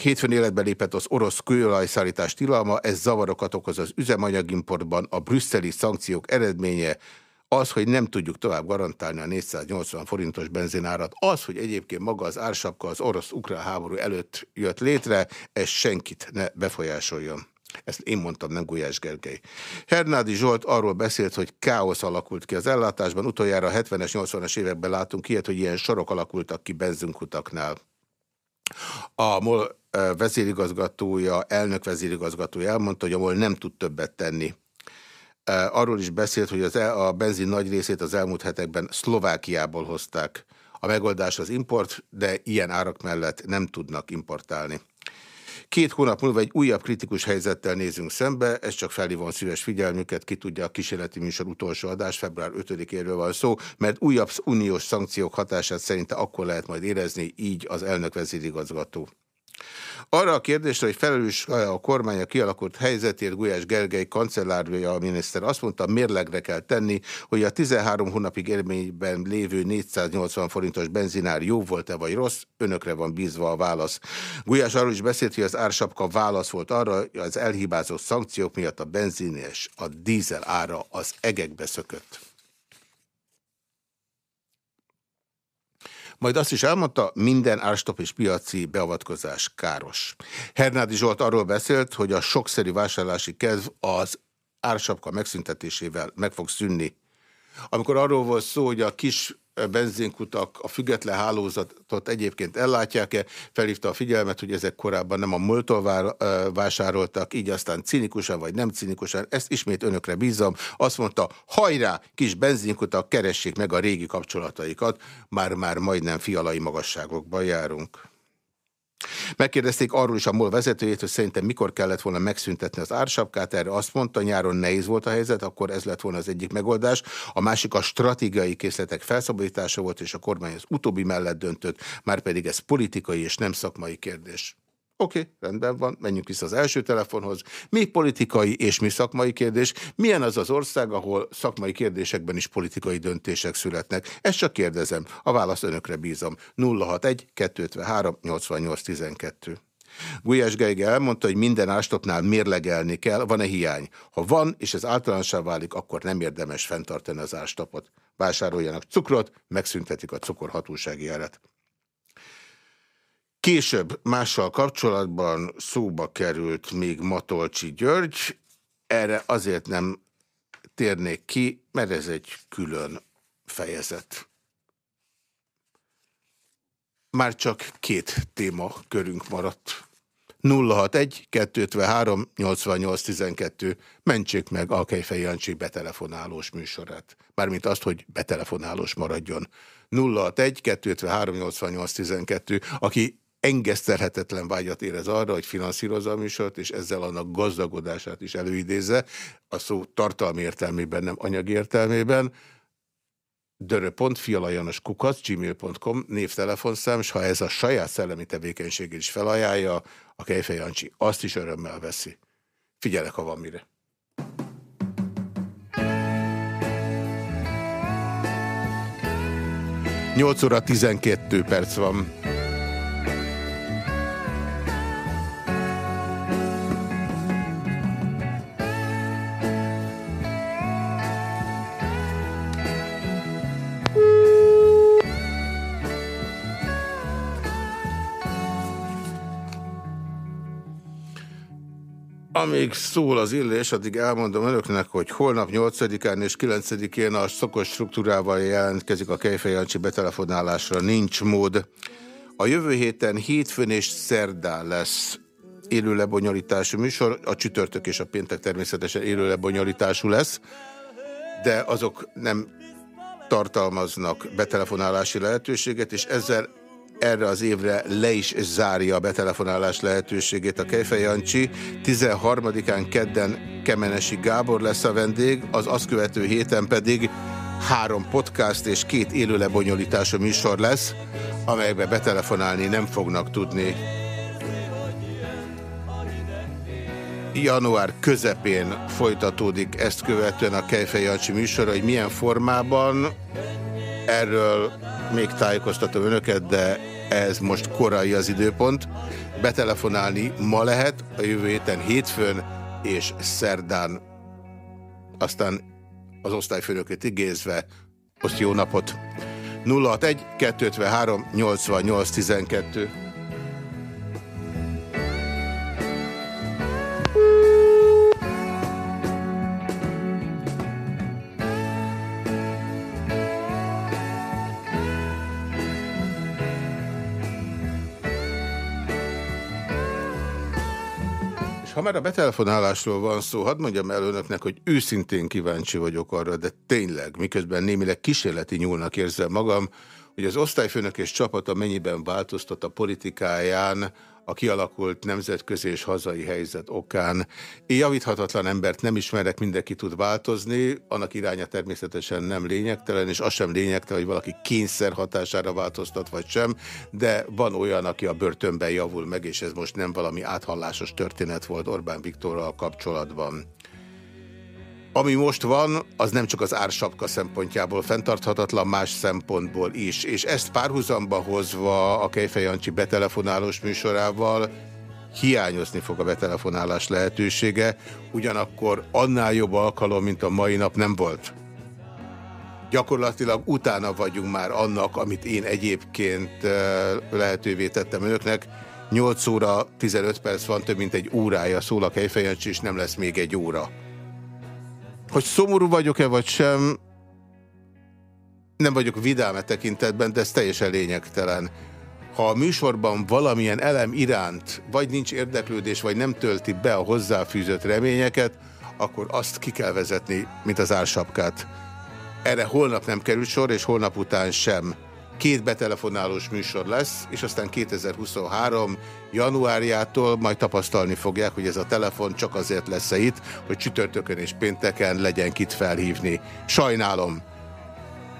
Hétfőn életbe lépett az orosz kőolajszállítás tilalma, ez zavarokat okoz az üzemanyagimportban, a brüsszeli szankciók eredménye az, hogy nem tudjuk tovább garantálni a 480 forintos benzinárat. Az, hogy egyébként maga az ársapka az orosz-ukrán háború előtt jött létre, ez senkit ne befolyásoljon. Ezt én mondtam, nem Gulyás Gergely. Hernádi Zsolt arról beszélt, hogy káosz alakult ki az ellátásban. Utoljára a 70-es, 80-as években látunk ilyet, hogy ilyen sorok alakultak ki benzinkutaknál. A MOL vezérigazgatója, elnök vezérigazgatója elmondta, hogy a MOL nem tud többet tenni. Arról is beszélt, hogy az, e- a benzin nagy részét az elmúlt hetekben Szlovákiából hozták. A megoldás az import, de ilyen árak mellett nem tudnak importálni. Két hónap múlva egy újabb kritikus helyzettel nézünk szembe, ez csak felhívom szíves figyelmüket, ki tudja a kísérleti műsor utolsó adás, február 5-éről van szó, mert újabb uniós szankciók hatását szerinte akkor lehet majd érezni, így az elnök vezérigazgató. Arra a kérdésre, hogy felelős a kormány a kialakult helyzetért, Gulyás Gergely kancellárja a miniszter azt mondta, mérlegre kell tenni, hogy a 13 hónapig érményben lévő 480 forintos benzinár jó volt-e vagy rossz, önökre van bízva a válasz. Gulyás arról is beszélt, hogy az ársapka válasz volt arra, hogy az elhibázott szankciók miatt a benzin és a dízel ára az egekbe szökött. Majd azt is elmondta, minden árstop és piaci beavatkozás káros. Hernádi Zsolt arról beszélt, hogy a sokszerű vásárlási kedv az ársapka megszüntetésével meg fog szűnni. Amikor arról volt szó, hogy a kis benzinkutak a független hálózatot egyébként ellátják-e, felhívta a figyelmet, hogy ezek korábban nem a múltól vásároltak, így aztán cinikusan vagy nem cinikusan, ezt ismét önökre bízom. Azt mondta, hajrá, kis benzinkutak, keressék meg a régi kapcsolataikat, már-már majdnem fialai magasságokban járunk. Megkérdezték arról is a MOL vezetőjét, hogy szerintem mikor kellett volna megszüntetni az ársapkát, erre azt mondta, nyáron nehéz volt a helyzet, akkor ez lett volna az egyik megoldás. A másik a stratégiai készletek felszabadítása volt, és a kormány az utóbbi mellett döntött, már pedig ez politikai és nem szakmai kérdés. Oké, okay, rendben van, menjünk vissza az első telefonhoz. Mi politikai és mi szakmai kérdés? Milyen az az ország, ahol szakmai kérdésekben is politikai döntések születnek? Ezt csak kérdezem, a válasz önökre bízom. 061 253 88 12. Gulyás Geige elmondta, hogy minden ástopnál mérlegelni kell, van-e hiány. Ha van, és ez általánosá válik, akkor nem érdemes fenntartani az ástopot. Vásároljanak cukrot, megszüntetik a cukorhatósági jelet. Később mással kapcsolatban szóba került még Matolcsi György, erre azért nem térnék ki, mert ez egy külön fejezet. Már csak két téma körünk maradt. 061 253 88 12 mentsék meg a Kejfej Jancsi betelefonálós műsorát. Mármint azt, hogy betelefonálós maradjon. 061 253 88 12 aki engesztelhetetlen vágyat érez arra, hogy finanszírozza a műsort, és ezzel annak gazdagodását is előidézze, a szó tartalmi értelmében, nem anyagi értelmében, dörö.fialajanoskukac, gmail.com névtelefonszám, és ha ez a saját szellemi tevékenységét is felajánlja, a Kejfej Jancsi azt is örömmel veszi. Figyelek, ha van mire. Nyolc óra 12 perc van. Amíg szól az illés, addig elmondom önöknek, hogy holnap 8-án és 9-én a szokos struktúrával jelentkezik a Kejfejancsi betelefonálásra, nincs mód. A jövő héten hétfőn és szerdán lesz élő lebonyolítású műsor, a csütörtök és a péntek természetesen élő lebonyolítású lesz, de azok nem tartalmaznak betelefonálási lehetőséget, és ezzel erre az évre le is zárja a betelefonálás lehetőségét a Kejfej Jancsi. 13-án kedden Kemenesi Gábor lesz a vendég, az azt követő héten pedig három podcast és két élő lebonyolítású műsor lesz, amelybe betelefonálni nem fognak tudni. Január közepén folytatódik ezt követően a Kejfej Jancsi műsor, hogy milyen formában erről még tájékoztatom önöket, de ez most korai az időpont. Betelefonálni ma lehet, a jövő héten hétfőn és szerdán. Aztán az osztályfőnöket igézve, azt jó napot! 061 253 88 12 már a betelefonálásról van szó, hadd mondjam el önöknek, hogy őszintén kíváncsi vagyok arra, de tényleg, miközben némileg kísérleti nyúlnak érzem magam, hogy az osztályfőnök és csapata mennyiben változtat a politikáján, a kialakult nemzetközi és hazai helyzet okán. Én javíthatatlan embert nem ismerek, mindenki tud változni, annak iránya természetesen nem lényegtelen, és az sem lényegtelen, hogy valaki kényszer hatására változtat, vagy sem, de van olyan, aki a börtönben javul meg, és ez most nem valami áthallásos történet volt Orbán Viktorral kapcsolatban. Ami most van, az nem csak az ársapka szempontjából fenntarthatatlan, más szempontból is. És ezt párhuzamba hozva a Kejfej Jancsi betelefonálós műsorával hiányozni fog a betelefonálás lehetősége, ugyanakkor annál jobb alkalom, mint a mai nap nem volt. Gyakorlatilag utána vagyunk már annak, amit én egyébként lehetővé tettem önöknek. 8 óra 15 perc van, több mint egy órája szól a Kejfejancsi, és nem lesz még egy óra. Hogy szomorú vagyok-e vagy sem, nem vagyok vidám tekintetben, de ez teljesen lényegtelen. Ha a műsorban valamilyen elem iránt vagy nincs érdeklődés, vagy nem tölti be a hozzáfűzött reményeket, akkor azt ki kell vezetni, mint az ársapkát. Erre holnap nem kerül sor, és holnap után sem. Két betelefonálós műsor lesz, és aztán 2023 januárjától majd tapasztalni fogják, hogy ez a telefon csak azért lesz -e itt, hogy csütörtökön és pénteken legyen kit felhívni. Sajnálom.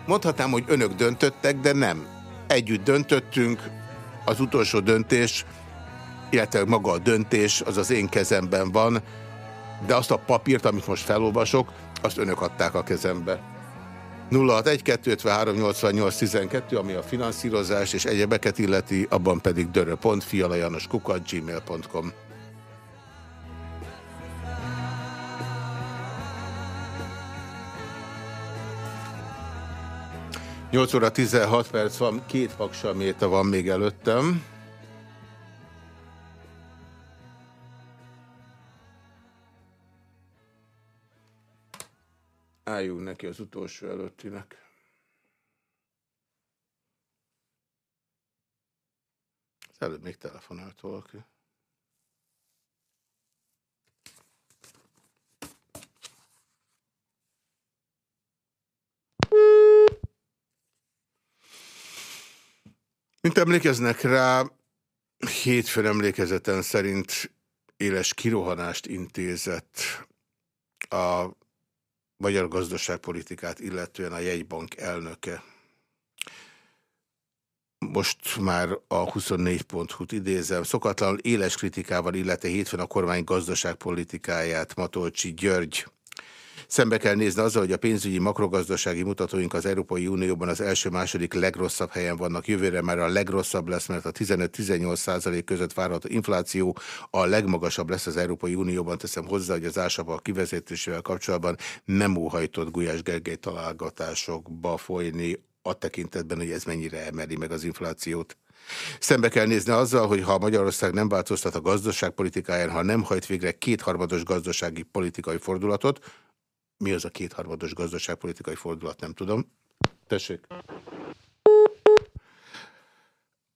Mondhatnám, hogy önök döntöttek, de nem. Együtt döntöttünk, az utolsó döntés, illetve maga a döntés, az az én kezemben van, de azt a papírt, amit most felolvasok, azt önök adták a kezembe. 061-253-88-12, ami a finanszírozás és egyebeket illeti, abban pedig dörö.fialajanoskukat gmail.com. Nyolc óra 16 perc van, két faksaméta van még előttem. Álljunk neki az utolsó előttinek. Az előbb még telefonált valaki. Mint emlékeznek rá, hétfőn emlékezeten szerint éles kirohanást intézett a magyar gazdaságpolitikát illetően a jegybank elnöke. Most már a 24.hu-t idézem. Szokatlan éles kritikával illette hétfőn a kormány gazdaságpolitikáját Matolcsi György. Szembe kell nézni azzal, hogy a pénzügyi makrogazdasági mutatóink az Európai Unióban az első-második legrosszabb helyen vannak. Jövőre már a legrosszabb lesz, mert a 15-18 százalék között várható infláció a legmagasabb lesz az Európai Unióban. Teszem hozzá, hogy az a kivezetésével kapcsolatban nem óhajtott Gulyás Gergely találgatásokba folyni a tekintetben, hogy ez mennyire emeli meg az inflációt. Szembe kell nézni azzal, hogy ha Magyarország nem változtat a gazdaságpolitikáján, ha nem hajt végre kétharmados gazdasági politikai fordulatot, mi az a kétharmados gazdaságpolitikai fordulat, nem tudom. Tessék.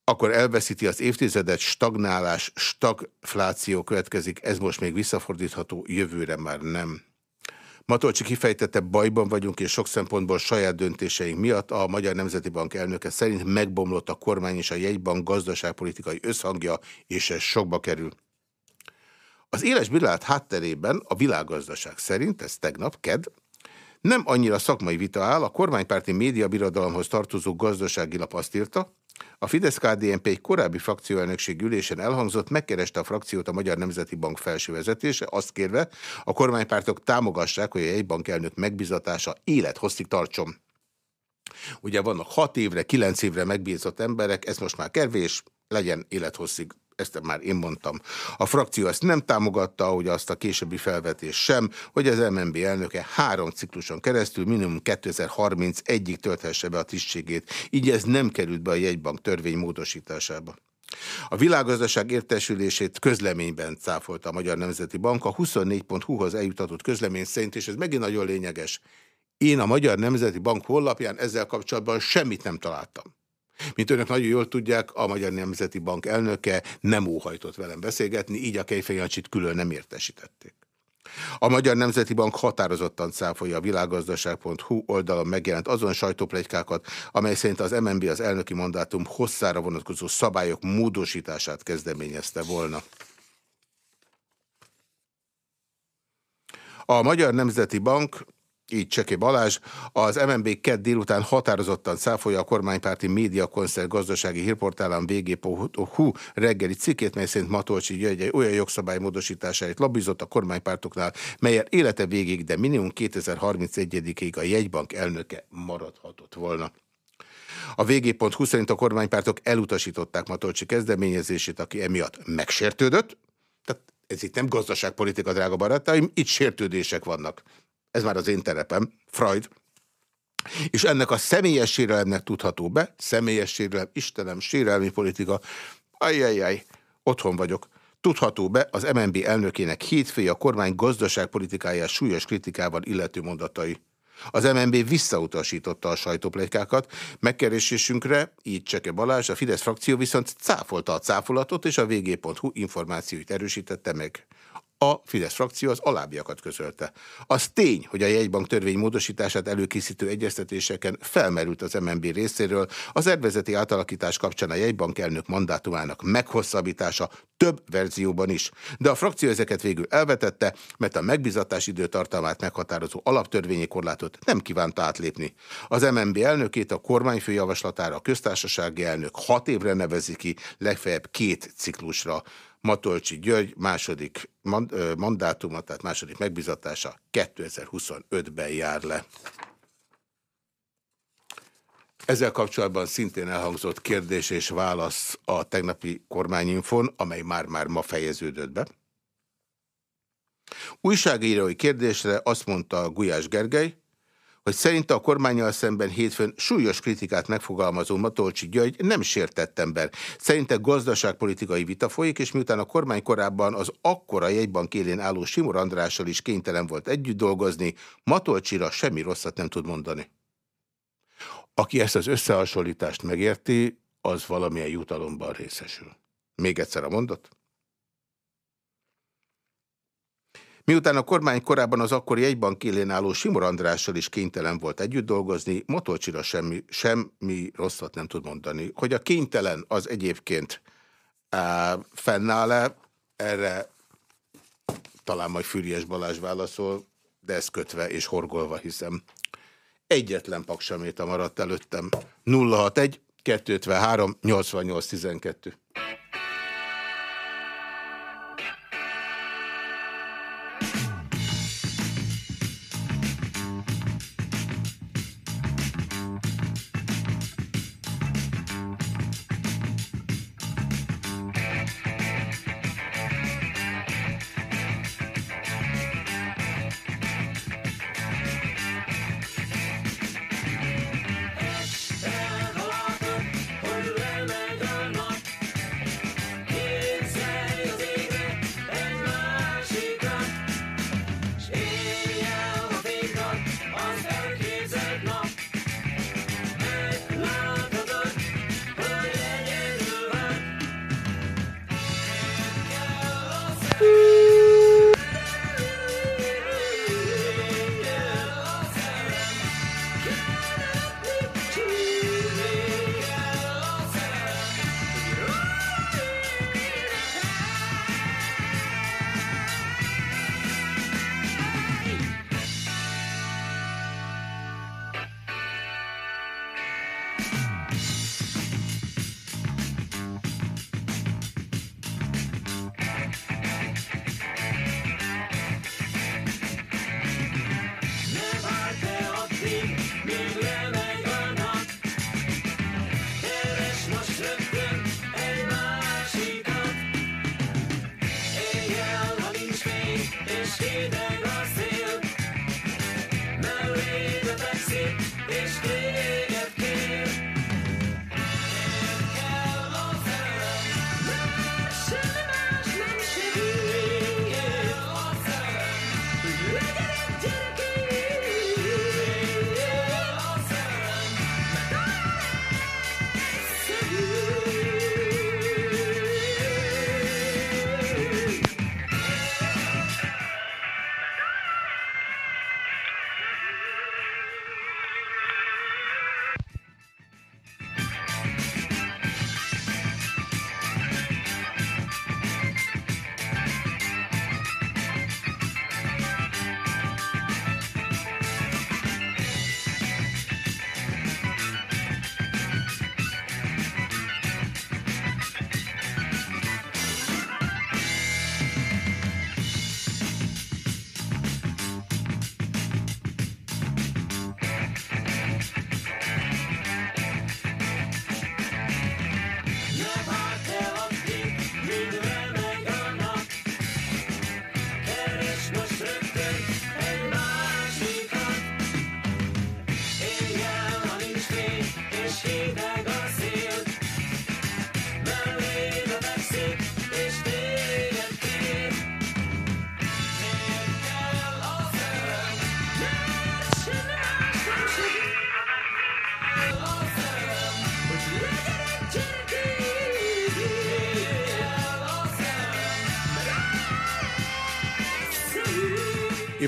Akkor elveszíti az évtizedet, stagnálás, stagfláció következik, ez most még visszafordítható, jövőre már nem. Matolcsi kifejtette, bajban vagyunk, és sok szempontból saját döntéseink miatt a Magyar Nemzeti Bank elnöke szerint megbomlott a kormány és a jegybank gazdaságpolitikai összhangja, és ez sokba kerül. Az éles bírálát hátterében a világgazdaság szerint, ez tegnap, KED, nem annyira szakmai vita áll, a kormánypárti médiabirodalomhoz tartozó gazdasági lap azt írta, a Fidesz-KDNP egy korábbi frakcióelnökség ülésen elhangzott, megkereste a frakciót a Magyar Nemzeti Bank felső vezetése, azt kérve, a kormánypártok támogassák, hogy a jegybank elnök megbizatása élethosszig tartson. Ugye vannak hat évre, kilenc évre megbízott emberek, ez most már kevés, legyen élethosszig ezt már én mondtam. A frakció ezt nem támogatta, hogy azt a későbbi felvetés sem, hogy az MNB elnöke három cikluson keresztül minimum 2031-ig tölthesse be a tisztségét, így ez nem került be a jegybank törvény módosításába. A világgazdaság értesülését közleményben cáfolta a Magyar Nemzeti Bank. A 24.hu-hoz eljutatott közlemény szerint, és ez megint nagyon lényeges, én a Magyar Nemzeti Bank honlapján ezzel kapcsolatban semmit nem találtam. Mint önök nagyon jól tudják, a Magyar Nemzeti Bank elnöke nem óhajtott velem beszélgetni, így a Kejfejancsit külön nem értesítették. A Magyar Nemzeti Bank határozottan cáfolja a világgazdaság.hu oldalon megjelent azon sajtóplegykákat, amely szerint az MNB az elnöki mandátum hosszára vonatkozó szabályok módosítását kezdeményezte volna. A Magyar Nemzeti Bank így Cseké Balázs, az MNB kedd délután határozottan száfolja a kormánypárti médiakoncert gazdasági hírportálán vg.hu reggeli cikkét, mely szerint Matolcsi György olyan jogszabály módosításáért labbizott a kormánypártoknál, melyet élete végig, de minimum 2031-ig a jegybank elnöke maradhatott volna. A vg.hu szerint a kormánypártok elutasították Matolcsi kezdeményezését, aki emiatt megsértődött, tehát ez itt nem gazdaságpolitika, drága barátaim, itt sértődések vannak ez már az én terepem, Freud, és ennek a személyes sérelemnek tudható be, személyes sérelem, Istenem, sérelmi politika, ajjajjaj, otthon vagyok. Tudható be az MNB elnökének hétfői a kormány gazdaságpolitikáját súlyos kritikával illető mondatai. Az MNB visszautasította a sajtóplegykákat, megkeresésünkre, így Cseke Balázs, a Fidesz frakció viszont cáfolta a cáfolatot, és a vg.hu információit erősítette meg. A Fidesz frakció az alábbiakat közölte. Az tény, hogy a jegybank törvény módosítását előkészítő egyeztetéseken felmerült az MNB részéről az ervezeti átalakítás kapcsán a jegybank elnök mandátumának meghosszabbítása több verzióban is. De a frakció ezeket végül elvetette, mert a megbizatás időtartamát meghatározó alaptörvényi korlátot nem kívánta átlépni. Az MNB elnökét a kormányfő javaslatára a köztársasági elnök hat évre nevezi ki, legfeljebb két ciklusra. Matolcsi György második mandátuma, tehát második megbizatása 2025-ben jár le. Ezzel kapcsolatban szintén elhangzott kérdés és válasz a tegnapi kormányinfon, amely már-már ma fejeződött be. Újságírói kérdésre azt mondta Gulyás Gergely, hogy szerinte a kormányjal szemben hétfőn súlyos kritikát megfogalmazó Matolcsi György nem sértett ember. Szerinte gazdaságpolitikai vita folyik, és miután a kormány korábban az akkora jegybank élén álló Simor Andrással is kénytelen volt együtt dolgozni, Matolcsira semmi rosszat nem tud mondani. Aki ezt az összehasonlítást megérti, az valamilyen jutalomban részesül. Még egyszer a mondat. Miután a kormány korábban az akkori jegybank élén álló Simor Andrással is kénytelen volt együtt dolgozni, Motolcsira semmi, semmi rosszat nem tud mondani. Hogy a kénytelen az egyébként fennáll-e, erre talán majd Füriyes Balázs válaszol, de ezt kötve és horgolva hiszem. Egyetlen paksaméta maradt előttem. 061 253 88 12.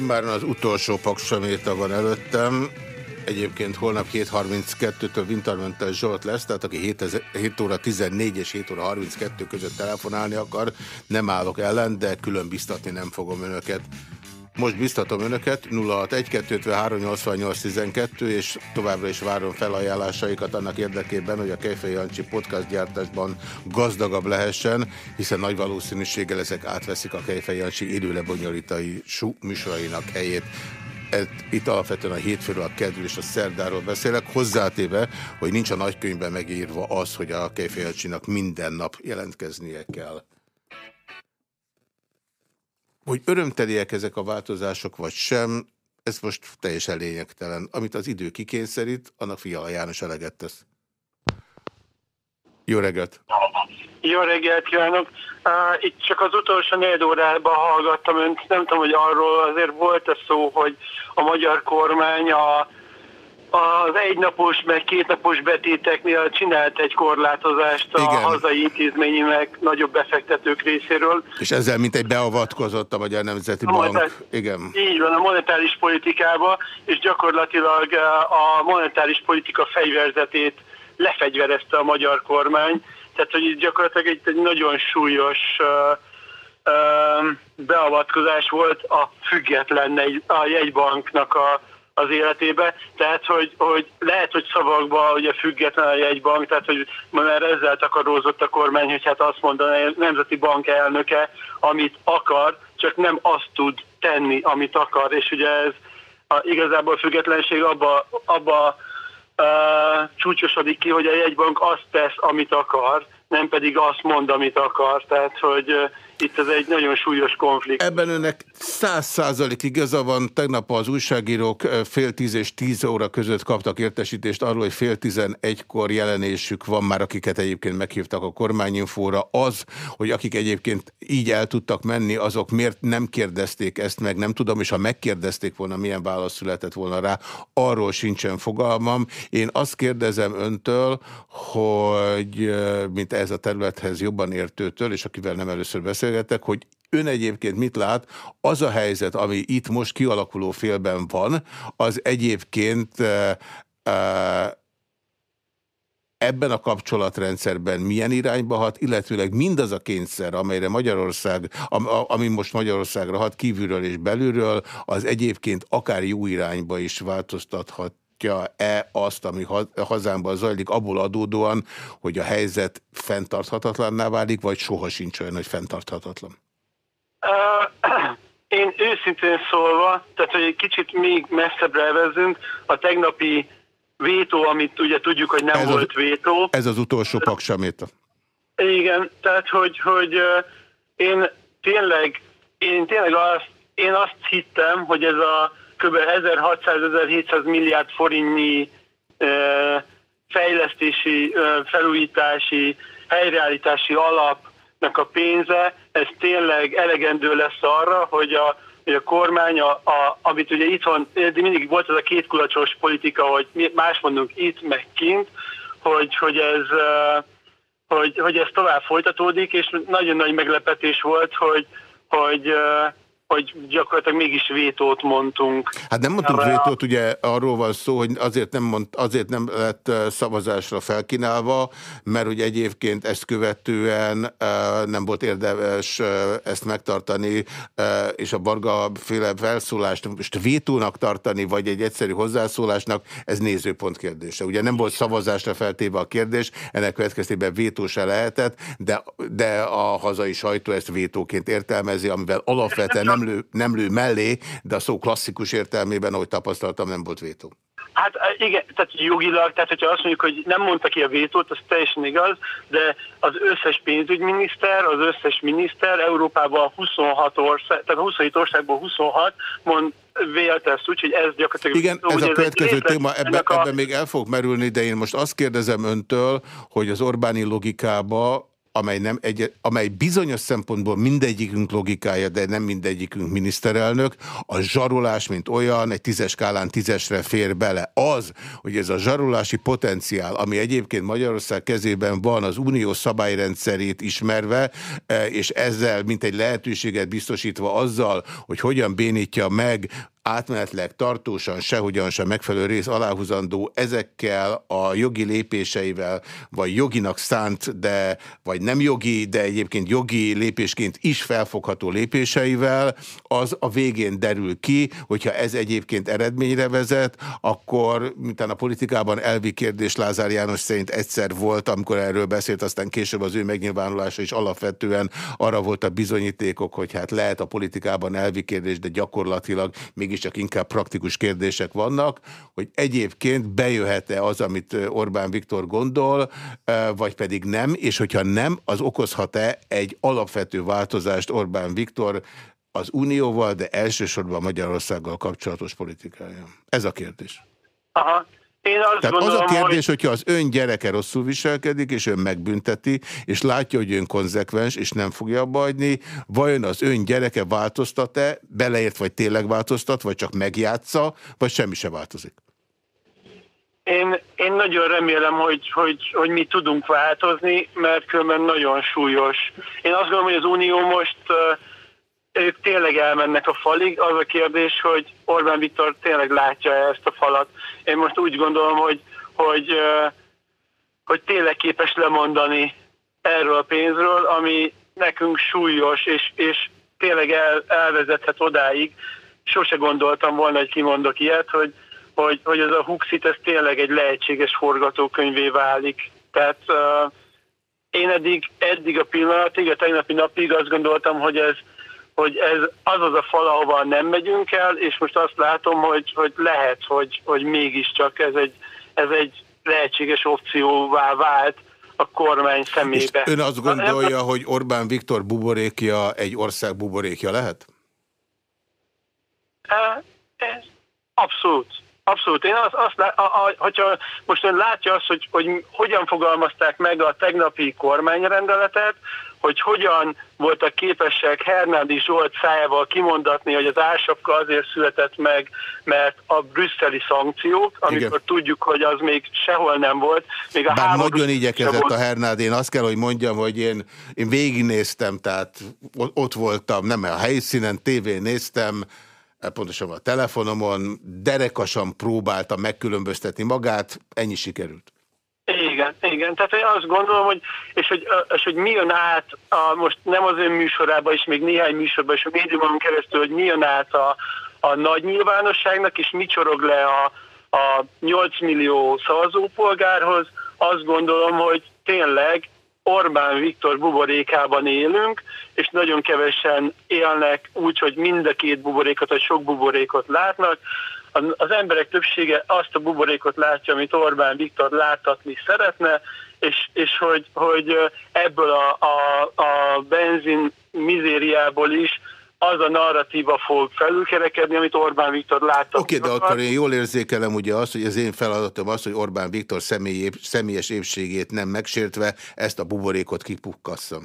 Immár az utolsó paksaméta van előttem. Egyébként holnap 7.32-től Wintermentel Zsolt lesz, tehát aki 7, 7 óra 14 és 7 óra 32 között telefonálni akar, nem állok ellen, de külön biztatni nem fogom önöket. Most biztatom önöket 061-253-88-12 és továbbra is várom felajánlásaikat annak érdekében, hogy a Kejfej Jancsi podcast gyártásban gazdagabb lehessen, hiszen nagy valószínűséggel ezek átveszik a Kejfej Jancsi időlebonyolítai műsorainak helyét. Itt alapvetően a hétfőről, a kedvül és a szerdáról beszélek, hozzátéve, hogy nincs a nagykönyvben megírva az, hogy a Kejfej Jancsinak minden nap jelentkeznie kell. Hogy örömteliek ezek a változások, vagy sem, ez most teljesen lényegtelen. Amit az idő kikényszerít, annak Fiala János eleget tesz. Jó reggelt! Jó reggelt kívánok! Uh, itt csak az utolsó négy órában hallgattam önt, nem tudom, hogy arról azért volt-e szó, hogy a magyar kormány a az egynapos, meg kétnapos betéteknél csinált egy korlátozást a Igen. hazai intézményi, meg nagyobb befektetők részéről. És ezzel mint egy beavatkozott a Magyar Nemzeti a Bank. Monetár... Igen. Így van, a monetáris politikába, és gyakorlatilag eh, a monetáris politika fegyverzetét lefegyverezte a magyar kormány. Tehát, hogy itt gyakorlatilag egy, egy nagyon súlyos uh, uh, beavatkozás volt a független a jegybanknak a az életébe, tehát hogy, hogy lehet, hogy szavakban a független a jegybank, tehát hogy már ezzel takarózott a kormány, hogy hát azt mondaná a Nemzeti Bank elnöke, amit akar, csak nem azt tud tenni, amit akar, és ugye ez a, igazából a függetlenség abba, abba uh, csúcsosodik ki, hogy a jegybank azt tesz, amit akar, nem pedig azt mond, amit akar. Tehát, hogy uh, itt ez egy nagyon súlyos konfliktus. Ebben önnek száz százalék igaza van. Tegnap az újságírók fél tíz és tíz óra között kaptak értesítést arról, hogy fél tizenegykor jelenésük van már, akiket egyébként meghívtak a kormányinfóra. Az, hogy akik egyébként így el tudtak menni, azok miért nem kérdezték ezt meg, nem tudom, és ha megkérdezték volna, milyen válasz született volna rá, arról sincsen fogalmam. Én azt kérdezem öntől, hogy mint ez a területhez jobban értőtől, és akivel nem először beszél, beszélgetek, hogy ön egyébként mit lát, az a helyzet, ami itt most kialakuló félben van, az egyébként e, ebben a kapcsolatrendszerben milyen irányba hat, illetőleg mindaz a kényszer, amelyre Magyarország, ami most Magyarországra hat kívülről és belülről, az egyébként akár jó irányba is változtathat e azt, ami hazámban zajlik, abból adódóan, hogy a helyzet fenntarthatatlanná válik, vagy soha sincs olyan, hogy fenntarthatatlan? Én őszintén szólva, tehát hogy egy kicsit még messzebbre elvezünk, a tegnapi vétó, amit ugye tudjuk, hogy nem ez volt az, vétó. Ez az utolsó paksaméta. Igen, tehát hogy, hogy én tényleg, én tényleg azt, én azt hittem, hogy ez a kb. 1600-1700 milliárd forintnyi fejlesztési, felújítási, helyreállítási alapnak a pénze, ez tényleg elegendő lesz arra, hogy a, hogy a kormány, a, a, amit ugye itthon, mindig volt ez a két kulacsos politika, hogy más mondunk itt, meg kint, hogy, hogy ez hogy, hogy ez tovább folytatódik, és nagyon nagy meglepetés volt, hogy, hogy hogy gyakorlatilag mégis vétót mondtunk. Hát nem mondtunk vétót, ugye arról van szó, hogy azért nem, mond, azért nem lett szavazásra felkínálva, mert hogy egyébként ezt követően nem volt érdemes ezt megtartani, és a Barga féle felszólást most vétónak tartani, vagy egy egyszerű hozzászólásnak, ez nézőpont kérdése. Ugye nem volt szavazásra feltéve a kérdés, ennek következtében vétó se lehetett, de, de a hazai sajtó ezt vétóként értelmezi, amivel alapvetően nem lő, nem lő mellé, de a szó klasszikus értelmében, ahogy tapasztaltam, nem volt vétó. Hát e, igen, tehát jogilag, tehát hogyha azt mondjuk, hogy nem mondta ki a vétót, az teljesen igaz, de az összes pénzügyminiszter, az összes miniszter Európában 26 ország, tehát 27 országból 26 mond, vélte ezt úgy, hogy ez gyakorlatilag... Igen, ez a következő téma, ebben a... ebbe még el fog merülni, de én most azt kérdezem öntől, hogy az Orbáni logikába amely, nem egy, amely bizonyos szempontból mindegyikünk logikája, de nem mindegyikünk miniszterelnök, a zsarolás, mint olyan, egy tízes skálán tízesre fér bele. Az, hogy ez a zsarolási potenciál, ami egyébként Magyarország kezében van, az unió szabályrendszerét ismerve, e, és ezzel mint egy lehetőséget biztosítva azzal, hogy hogyan bénítja meg átmenetleg tartósan sehogyan sem megfelelő rész aláhuzandó ezekkel a jogi lépéseivel, vagy joginak szánt, de vagy nem jogi, de egyébként jogi lépésként is felfogható lépéseivel, az a végén derül ki, hogyha ez egyébként eredményre vezet, akkor mintán a politikában elvi kérdés Lázár János szerint egyszer volt, amikor erről beszélt, aztán később az ő megnyilvánulása is alapvetően arra volt a bizonyítékok, hogy hát lehet a politikában elvi kérdés, de gyakorlatilag még mégiscsak inkább praktikus kérdések vannak, hogy egyébként bejöhet-e az, amit Orbán Viktor gondol, vagy pedig nem, és hogyha nem, az okozhat-e egy alapvető változást Orbán Viktor az Unióval, de elsősorban Magyarországgal kapcsolatos politikája? Ez a kérdés. Aha. Én azt Tehát gondolom, az a kérdés, hogy... hogyha az ön gyereke rosszul viselkedik, és ön megbünteti, és látja, hogy ön konzekvens, és nem fogja abba hagyni, vajon az ön gyereke változtat-e, beleért, vagy tényleg változtat, vagy csak megjátsza, vagy semmi se változik? Én, én nagyon remélem, hogy, hogy, hogy mi tudunk változni, mert különben nagyon súlyos. Én azt gondolom, hogy az Unió most uh, ők tényleg elmennek a falig. Az a kérdés, hogy Orbán Viktor tényleg látja ezt a falat. Én most úgy gondolom, hogy, hogy, hogy tényleg képes lemondani erről a pénzről, ami nekünk súlyos, és, és tényleg el, elvezethet odáig. Sose gondoltam volna, hogy kimondok ilyet, hogy, hogy, hogy ez a Huxit, ez tényleg egy lehetséges forgatókönyvé válik. Tehát uh, én eddig, eddig a pillanatig, a tegnapi napig azt gondoltam, hogy ez, hogy ez az az a fal, ahova nem megyünk el, és most azt látom, hogy, hogy lehet, hogy, hogy mégiscsak ez egy, ez egy lehetséges opcióvá vált a kormány szemébe. És ön azt gondolja, hogy Orbán Viktor buborékja egy ország buborékja lehet? Abszolút. Abszolút. Én azt, azt a, a, hogyha most ön látja azt, hogy, hogy hogyan fogalmazták meg a tegnapi kormányrendeletet, hogy hogyan voltak képesek Hernádi Zsolt szájával kimondatni, hogy az ársapka azért született meg, mert a brüsszeli szankciók, amikor Igen. tudjuk, hogy az még sehol nem volt. Még a Bár nagyon igyekezett a Hernádi, én azt kell, hogy mondjam, hogy én, én végignéztem, tehát ott voltam, nem a helyszínen, tévén néztem, pontosan a telefonomon, derekasan próbálta megkülönböztetni magát, ennyi sikerült. Igen, igen. Tehát én azt gondolom, hogy, és hogy, és hogy mi jön át, a, most nem az ön műsorában, és még néhány műsorban, és a médiumon keresztül, hogy mi jön át a, a nagy nyilvánosságnak, és mi csorog le a, a 8 millió szavazópolgárhoz, azt gondolom, hogy tényleg Orbán Viktor buborékában élünk, és nagyon kevesen élnek úgy, hogy mind a két buborékot, vagy sok buborékot látnak. Az emberek többsége azt a buborékot látja, amit Orbán Viktor láthatni szeretne, és, és hogy, hogy ebből a, a, a benzin mizériából is az a narratíva fog felülkerekedni, amit Orbán Viktor látta. Oké, okay, de akkor én jól érzékelem ugye azt, hogy az én feladatom az, hogy Orbán Viktor személy, személyes épségét nem megsértve ezt a buborékot kipukkasszam.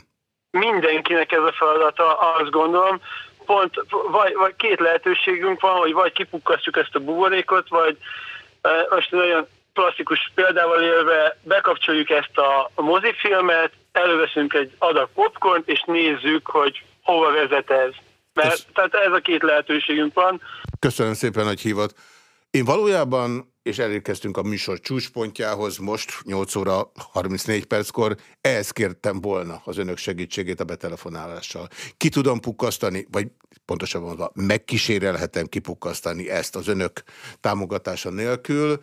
Mindenkinek ez a feladata, azt gondolom. Pont, vagy, vagy két lehetőségünk van, hogy vagy kipukkasszuk ezt a buborékot, vagy e, most olyan klasszikus példával élve bekapcsoljuk ezt a, a mozifilmet, előveszünk egy adag popcorn, és nézzük, hogy hova vezet ez. Mert, tehát ez a két lehetőségünk van. Köszönöm szépen, hogy hívott. Én valójában, és elérkeztünk a műsor csúcspontjához, most 8 óra 34 perckor, ehhez kértem volna az önök segítségét a betelefonálással. Ki tudom pukkasztani, vagy pontosabban mondva, megkísérelhetem kipukkasztani ezt az önök támogatása nélkül,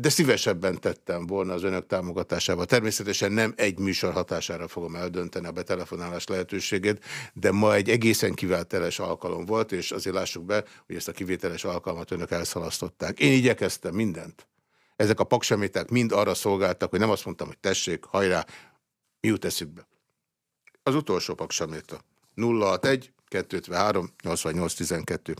de szívesebben tettem volna az önök támogatásával. Természetesen nem egy műsor hatására fogom eldönteni a betelefonálás lehetőségét, de ma egy egészen kivételes alkalom volt, és azért lássuk be, hogy ezt a kivételes alkalmat önök elszalasztották. Én igyekeztem mindent. Ezek a paksemétek mind arra szolgáltak, hogy nem azt mondtam, hogy tessék, hajrá, mi jut eszükbe. Az utolsó pakseméta. 061 253 88 12.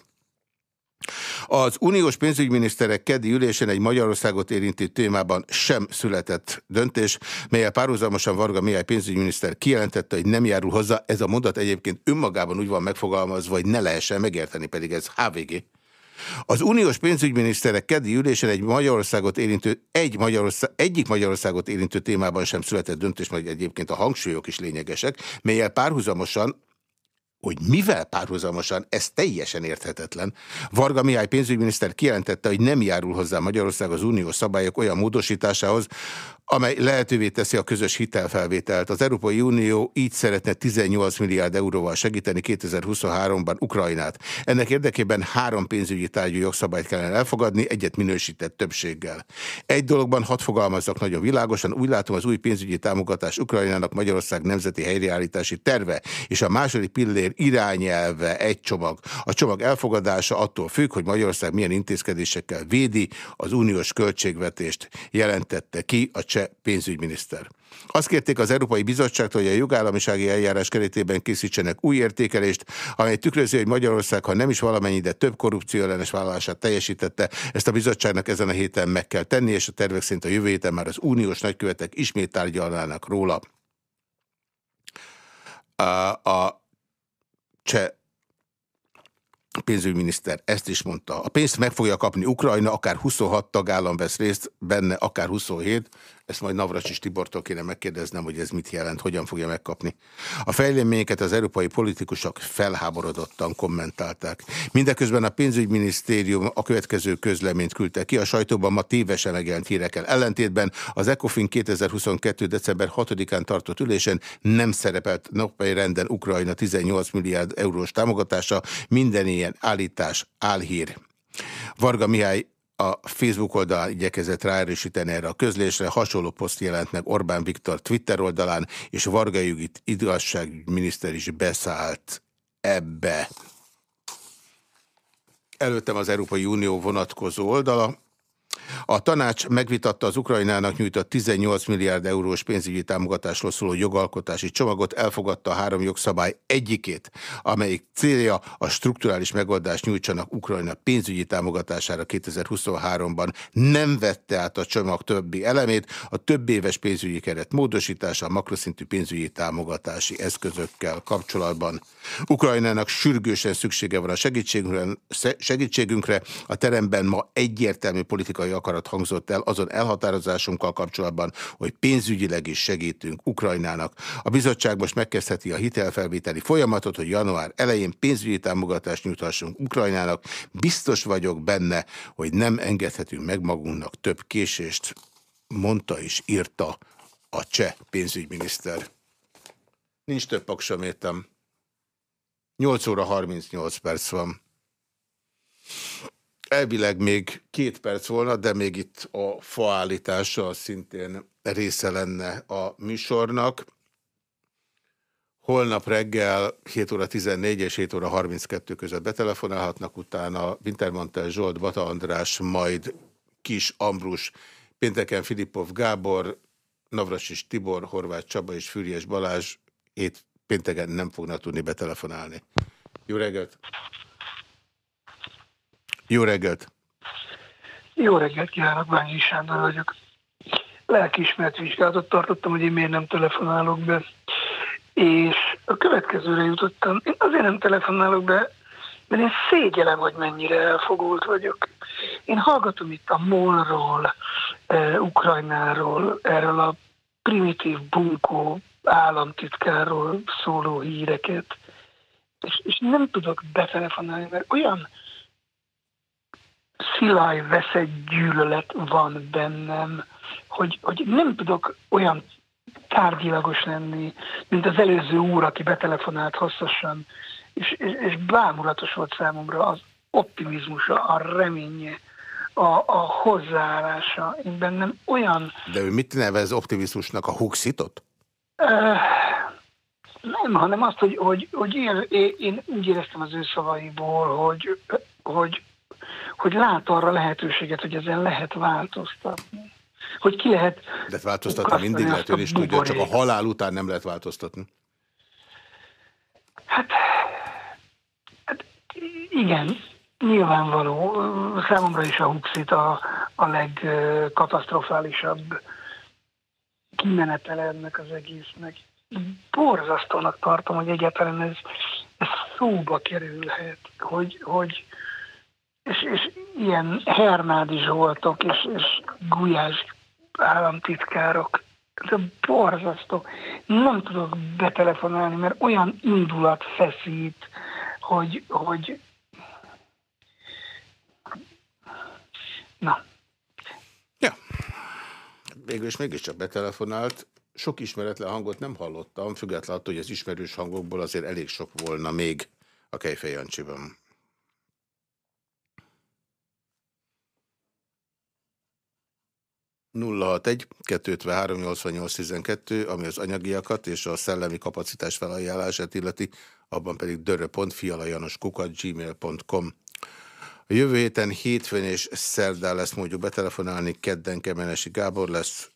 Az uniós pénzügyminiszterek keddi ülésen egy Magyarországot érintő témában sem született döntés, melyel párhuzamosan Varga Mihály pénzügyminiszter kijelentette, hogy nem járul hozzá. Ez a mondat egyébként önmagában úgy van megfogalmazva, hogy ne lehessen megérteni, pedig ez HVG. Az uniós pénzügyminiszterek keddi ülésen egy Magyarországot érintő, egy Magyarország, egyik Magyarországot érintő témában sem született döntés, majd egyébként a hangsúlyok is lényegesek, melyel párhuzamosan hogy mivel párhuzamosan, ez teljesen érthetetlen. Varga Mihály pénzügyminiszter kijelentette, hogy nem járul hozzá Magyarország az uniós szabályok olyan módosításához, amely lehetővé teszi a közös hitelfelvételt. Az Európai Unió így szeretne 18 milliárd euróval segíteni 2023-ban Ukrajnát. Ennek érdekében három pénzügyi tárgyú jogszabályt kellene elfogadni, egyet minősített többséggel. Egy dologban hat fogalmazzak nagyon világosan, úgy látom az új pénzügyi támogatás Ukrajnának Magyarország nemzeti helyreállítási terve, és a második pillér irányelve egy csomag. A csomag elfogadása attól függ, hogy Magyarország milyen intézkedésekkel védi az uniós költségvetést, jelentette ki a cseh pénzügyminiszter. Azt kérték az Európai Bizottságtól, hogy a jogállamisági eljárás keretében készítsenek új értékelést, amely tükrözi, hogy Magyarország, ha nem is valamennyi, de több korrupció ellenes vállalását teljesítette, ezt a bizottságnak ezen a héten meg kell tenni, és a tervek szerint a jövő héten már az uniós nagykövetek ismét tárgyalnának róla. A, a cseh pénzügyminiszter ezt is mondta. A pénzt meg fogja kapni Ukrajna, akár 26 tagállam vesz részt benne, akár 27, ezt majd Navracsis Tibortól kéne megkérdeznem, hogy ez mit jelent, hogyan fogja megkapni. A fejleményeket az európai politikusok felháborodottan kommentálták. Mindeközben a pénzügyminisztérium a következő közleményt küldte ki. A sajtóban ma tévesen megjelent hírekkel ellentétben az ECOFIN 2022. december 6-án tartott ülésen nem szerepelt napai renden Ukrajna 18 milliárd eurós támogatása, minden ilyen állítás álhír. Varga Mihály a Facebook oldalán igyekezett ráerősíteni erre a közlésre, hasonló poszt jelent meg Orbán Viktor Twitter oldalán, és Varga Jugit igazságminiszter is beszállt ebbe. Előttem az Európai Unió vonatkozó oldala, a tanács megvitatta az Ukrajnának nyújtott 18 milliárd eurós pénzügyi támogatásról szóló jogalkotási csomagot, elfogadta a három jogszabály egyikét, amelyik célja a strukturális megoldást nyújtsanak Ukrajna pénzügyi támogatására 2023-ban. Nem vette át a csomag többi elemét, a több éves pénzügyi keret módosítása a makroszintű pénzügyi támogatási eszközökkel kapcsolatban. Ukrajnának sürgősen szüksége van a segítségünkre, segítségünkre. A teremben ma egyértelmű politikai akarat hangzott el azon elhatározásunkkal kapcsolatban, hogy pénzügyileg is segítünk Ukrajnának. A bizottság most megkezdheti a hitelfelvételi folyamatot, hogy január elején pénzügyi támogatást nyújthassunk Ukrajnának. Biztos vagyok benne, hogy nem engedhetünk meg magunknak több késést, mondta és írta a cseh pénzügyminiszter. Nincs több paksom értem. 8 óra 38 perc van. Elvileg még két perc volna, de még itt a faállítása szintén része lenne a műsornak. Holnap reggel 7 óra 14 és 7 óra 32 között betelefonálhatnak, utána Wintermantel Zsolt, Bata András, majd Kis Ambrus, pénteken Filipov Gábor, Navracsis Tibor, Horváth Csaba és Füriyes Balázs, hét pénteken nem fognak tudni betelefonálni. Jó reggelt! Jó reggelt! Jó reggelt kívánok, Bányi Sándor vagyok. Lelkiismert vizsgálatot tartottam, hogy én miért nem telefonálok be. És a következőre jutottam. Én azért nem telefonálok be, mert én szégyelem, hogy mennyire elfogult vagyok. Én hallgatom itt a MOL-ról, e, Ukrajnáról, erről a primitív bunkó államtitkárról szóló híreket, és, és nem tudok betelefonálni, mert olyan szilaj veszett gyűlölet van bennem, hogy, hogy nem tudok olyan tárgyilagos lenni, mint az előző úr, aki betelefonált hosszasan, és, és, és bámulatos volt számomra az optimizmusa, a reménye, a, a hozzáállása. Én bennem olyan... De ő mit nevez optimizmusnak? A huxitot? Uh, nem, hanem azt, hogy, hogy, hogy én, én úgy éreztem az ő szavaiból, hogy, hogy hogy lát arra lehetőséget, hogy ezen lehet változtatni. Hogy ki lehet... De változtatni mindig lehet, ön is tudja, csak a halál után nem lehet változtatni. Hát, hát igen, nyilvánvaló, számomra is a Huxit a, a legkatasztrofálisabb kimenetele ennek az egésznek. Borzasztónak tartom, hogy egyáltalán ez, ez szóba kerülhet, hogy, hogy és, és ilyen Hernádi Zsoltok és, és Gulyás államtitkárok, ez borzasztó. Nem tudok betelefonálni, mert olyan indulat feszít, hogy, hogy na. Ja. Végül is mégiscsak betelefonált. Sok ismeretlen hangot nem hallottam, függetlenül attól, hogy az ismerős hangokból azért elég sok volna még a Kejfej Jancsiban. 061 253 8812, ami az anyagiakat és a szellemi kapacitás felajánlását illeti, abban pedig dörö.fialajanoskukat gmail.com. A jövő héten hétfőn és szerdán lesz mondjuk betelefonálni, kedden Kemenesi Gábor lesz,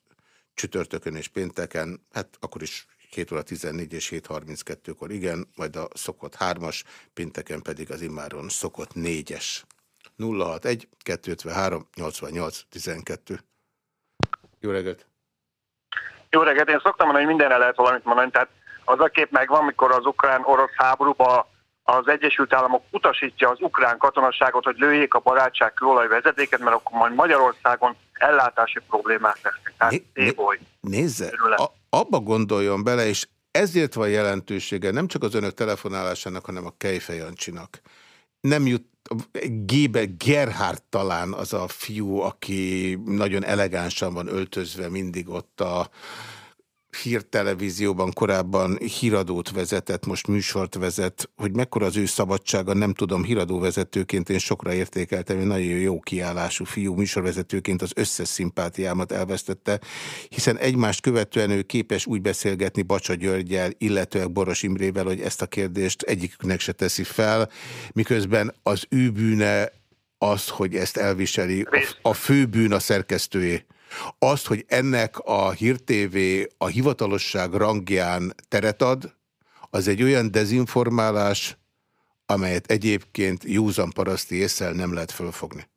csütörtökön és pénteken, hát akkor is 2 óra 14 és 7.32-kor igen, majd a szokott 3-as, pénteken pedig az immáron szokott 4-es. 061 253 88 12 jó reggelt! Jó reggelt! Én szoktam mondani, hogy mindenre lehet valamit mondani. Tehát az a kép megvan, mikor az ukrán-orosz háborúba az Egyesült Államok utasítja az ukrán katonaságot, hogy lőjék a barátság kőolaj vezetéket, mert akkor majd Magyarországon ellátási problémák lesznek. Tehát né, né, nézze, a, abba gondoljon bele, és ezért van jelentősége nem csak az önök telefonálásának, hanem a Kejfejancsinak. Nem jut Gébe Gerhard talán az a fiú, aki nagyon elegánsan van öltözve mindig ott a hírtelevízióban korábban híradót vezetett, most műsort vezet, hogy mekkora az ő szabadsága, nem tudom, híradóvezetőként én sokra értékeltem, hogy nagyon jó kiállású fiú, műsorvezetőként az összes szimpátiámat elvesztette, hiszen egymást követően ő képes úgy beszélgetni Bacsa Györgyel, illetőleg Boros Imrével, hogy ezt a kérdést egyiküknek se teszi fel, miközben az ő bűne az, hogy ezt elviseli, a fő bűn a szerkesztőjé. Azt, hogy ennek a hírtévé a hivatalosság rangján teret ad, az egy olyan dezinformálás, amelyet egyébként józan paraszti észsel nem lehet fölfogni.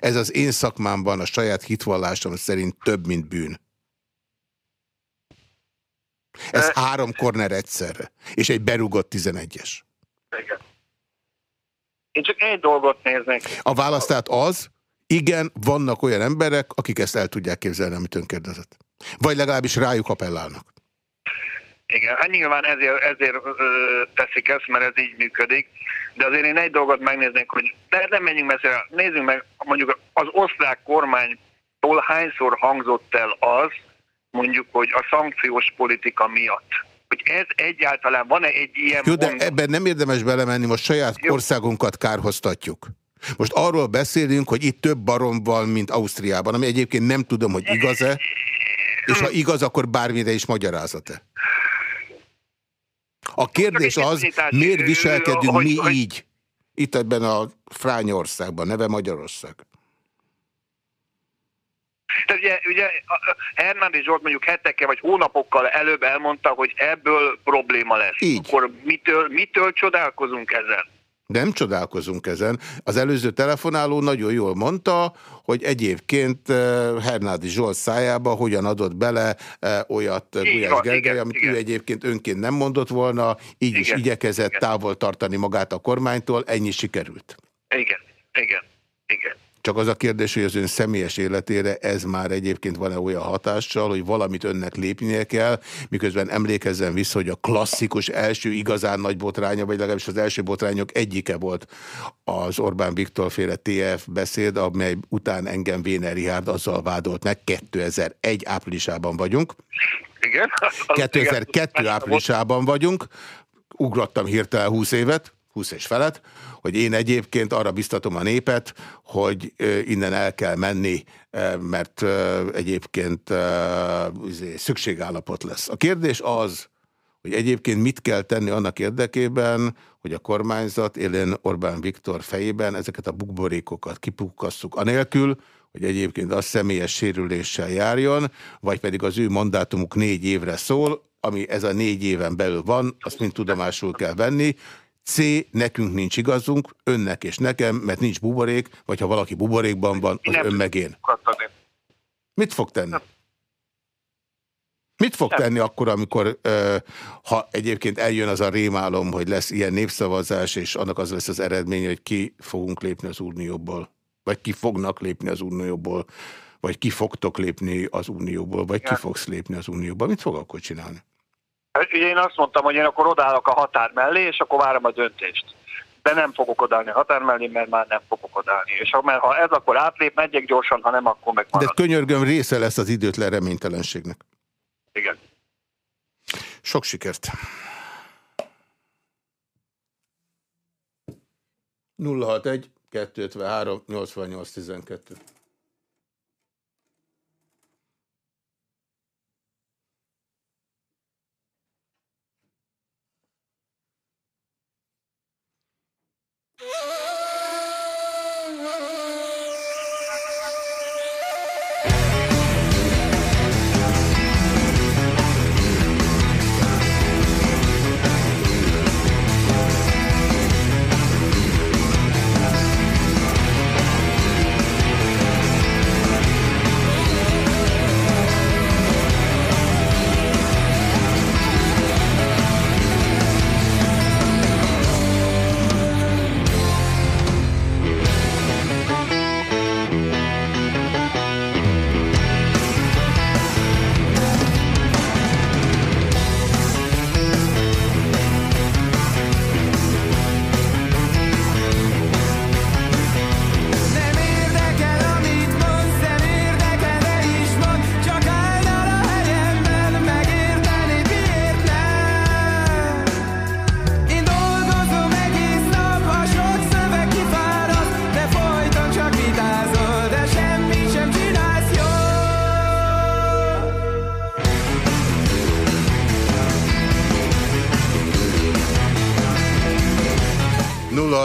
Ez az én szakmámban a saját hitvallásom szerint több, mint bűn. Ez három korner egyszerre, és egy berugott 11-es. Én csak egy dolgot néznék. A válasz tehát az, igen, vannak olyan emberek, akik ezt el tudják képzelni, amit ön kérdezett. Vagy legalábbis rájuk appellálnak. Igen, hát nyilván ezért, ezért ö, teszik ezt, mert ez így működik. De azért én egy dolgot megnéznék, hogy ne, nem menjünk messzire, nézzünk meg, mondjuk az osztrák kormánytól hányszor hangzott el az, mondjuk, hogy a szankciós politika miatt. Hogy ez egyáltalán van-e egy ilyen... Jó, de ebben nem érdemes belemenni, most saját Jó. országunkat kárhoztatjuk. Most arról beszélünk, hogy itt több barom van, mint Ausztriában, ami egyébként nem tudom, hogy igaz-e, és ha igaz, akkor bármire is magyarázat-e. A kérdés az, miért viselkedünk mi így, itt ebben a Frányországban, neve Magyarország. Tehát ugye, ugye Hernándi Zsolt mondjuk hetekkel vagy hónapokkal előbb elmondta, hogy ebből probléma lesz. Így. Akkor mitől, mitől csodálkozunk ezen? Nem csodálkozunk ezen. Az előző telefonáló nagyon jól mondta, hogy egyébként eh, Hernádi Zsolt szájába hogyan adott bele eh, olyat Gulyás Gergely, igen, amit igen. ő egyébként önként nem mondott volna, így igen, is igyekezett igen. távol tartani magát a kormánytól, ennyi sikerült. Igen, igen, igen. Csak az a kérdés, hogy az ön személyes életére ez már egyébként van-e olyan hatással, hogy valamit önnek lépnie kell, miközben emlékezzen vissza, hogy a klasszikus első igazán nagy botránya, vagy legalábbis az első botrányok egyike volt az Orbán Viktor féle TF beszéd, amely után engem Véner Rihárd azzal vádolt meg, 2001 áprilisában vagyunk. Igen. 2002 igen. áprilisában vagyunk, ugrottam hirtelen 20 évet, 20 és felett, hogy én egyébként arra biztatom a népet, hogy innen el kell menni, mert egyébként izé, szükségállapot lesz. A kérdés az, hogy egyébként mit kell tenni annak érdekében, hogy a kormányzat élén Orbán Viktor fejében ezeket a bukborékokat kipukkasszuk, anélkül, hogy egyébként az személyes sérüléssel járjon, vagy pedig az ő mandátumuk négy évre szól, ami ez a négy éven belül van, azt mind tudomásul kell venni, C. Nekünk nincs igazunk, önnek és nekem, mert nincs buborék, vagy ha valaki buborékban van, az ön meg én. Mit fog tenni? Mit fog tenni akkor, amikor, ha egyébként eljön az a rémálom, hogy lesz ilyen népszavazás, és annak az lesz az eredmény, hogy ki fogunk lépni az unióból? Vagy ki fognak lépni az unióból? Vagy ki fogtok lépni az unióból? Vagy ki fogsz lépni az unióból? Mit fog akkor csinálni? Ugye én azt mondtam, hogy én akkor odállok a határ mellé, és akkor várom a döntést. De nem fogok odállni a határ mellé, mert már nem fogok odállni. És ha, mert ha ez akkor átlép, megyek gyorsan, ha nem, akkor meg De könyörgöm része lesz az időtlen reménytelenségnek. Igen. Sok sikert! 061 253 88 12 Oh!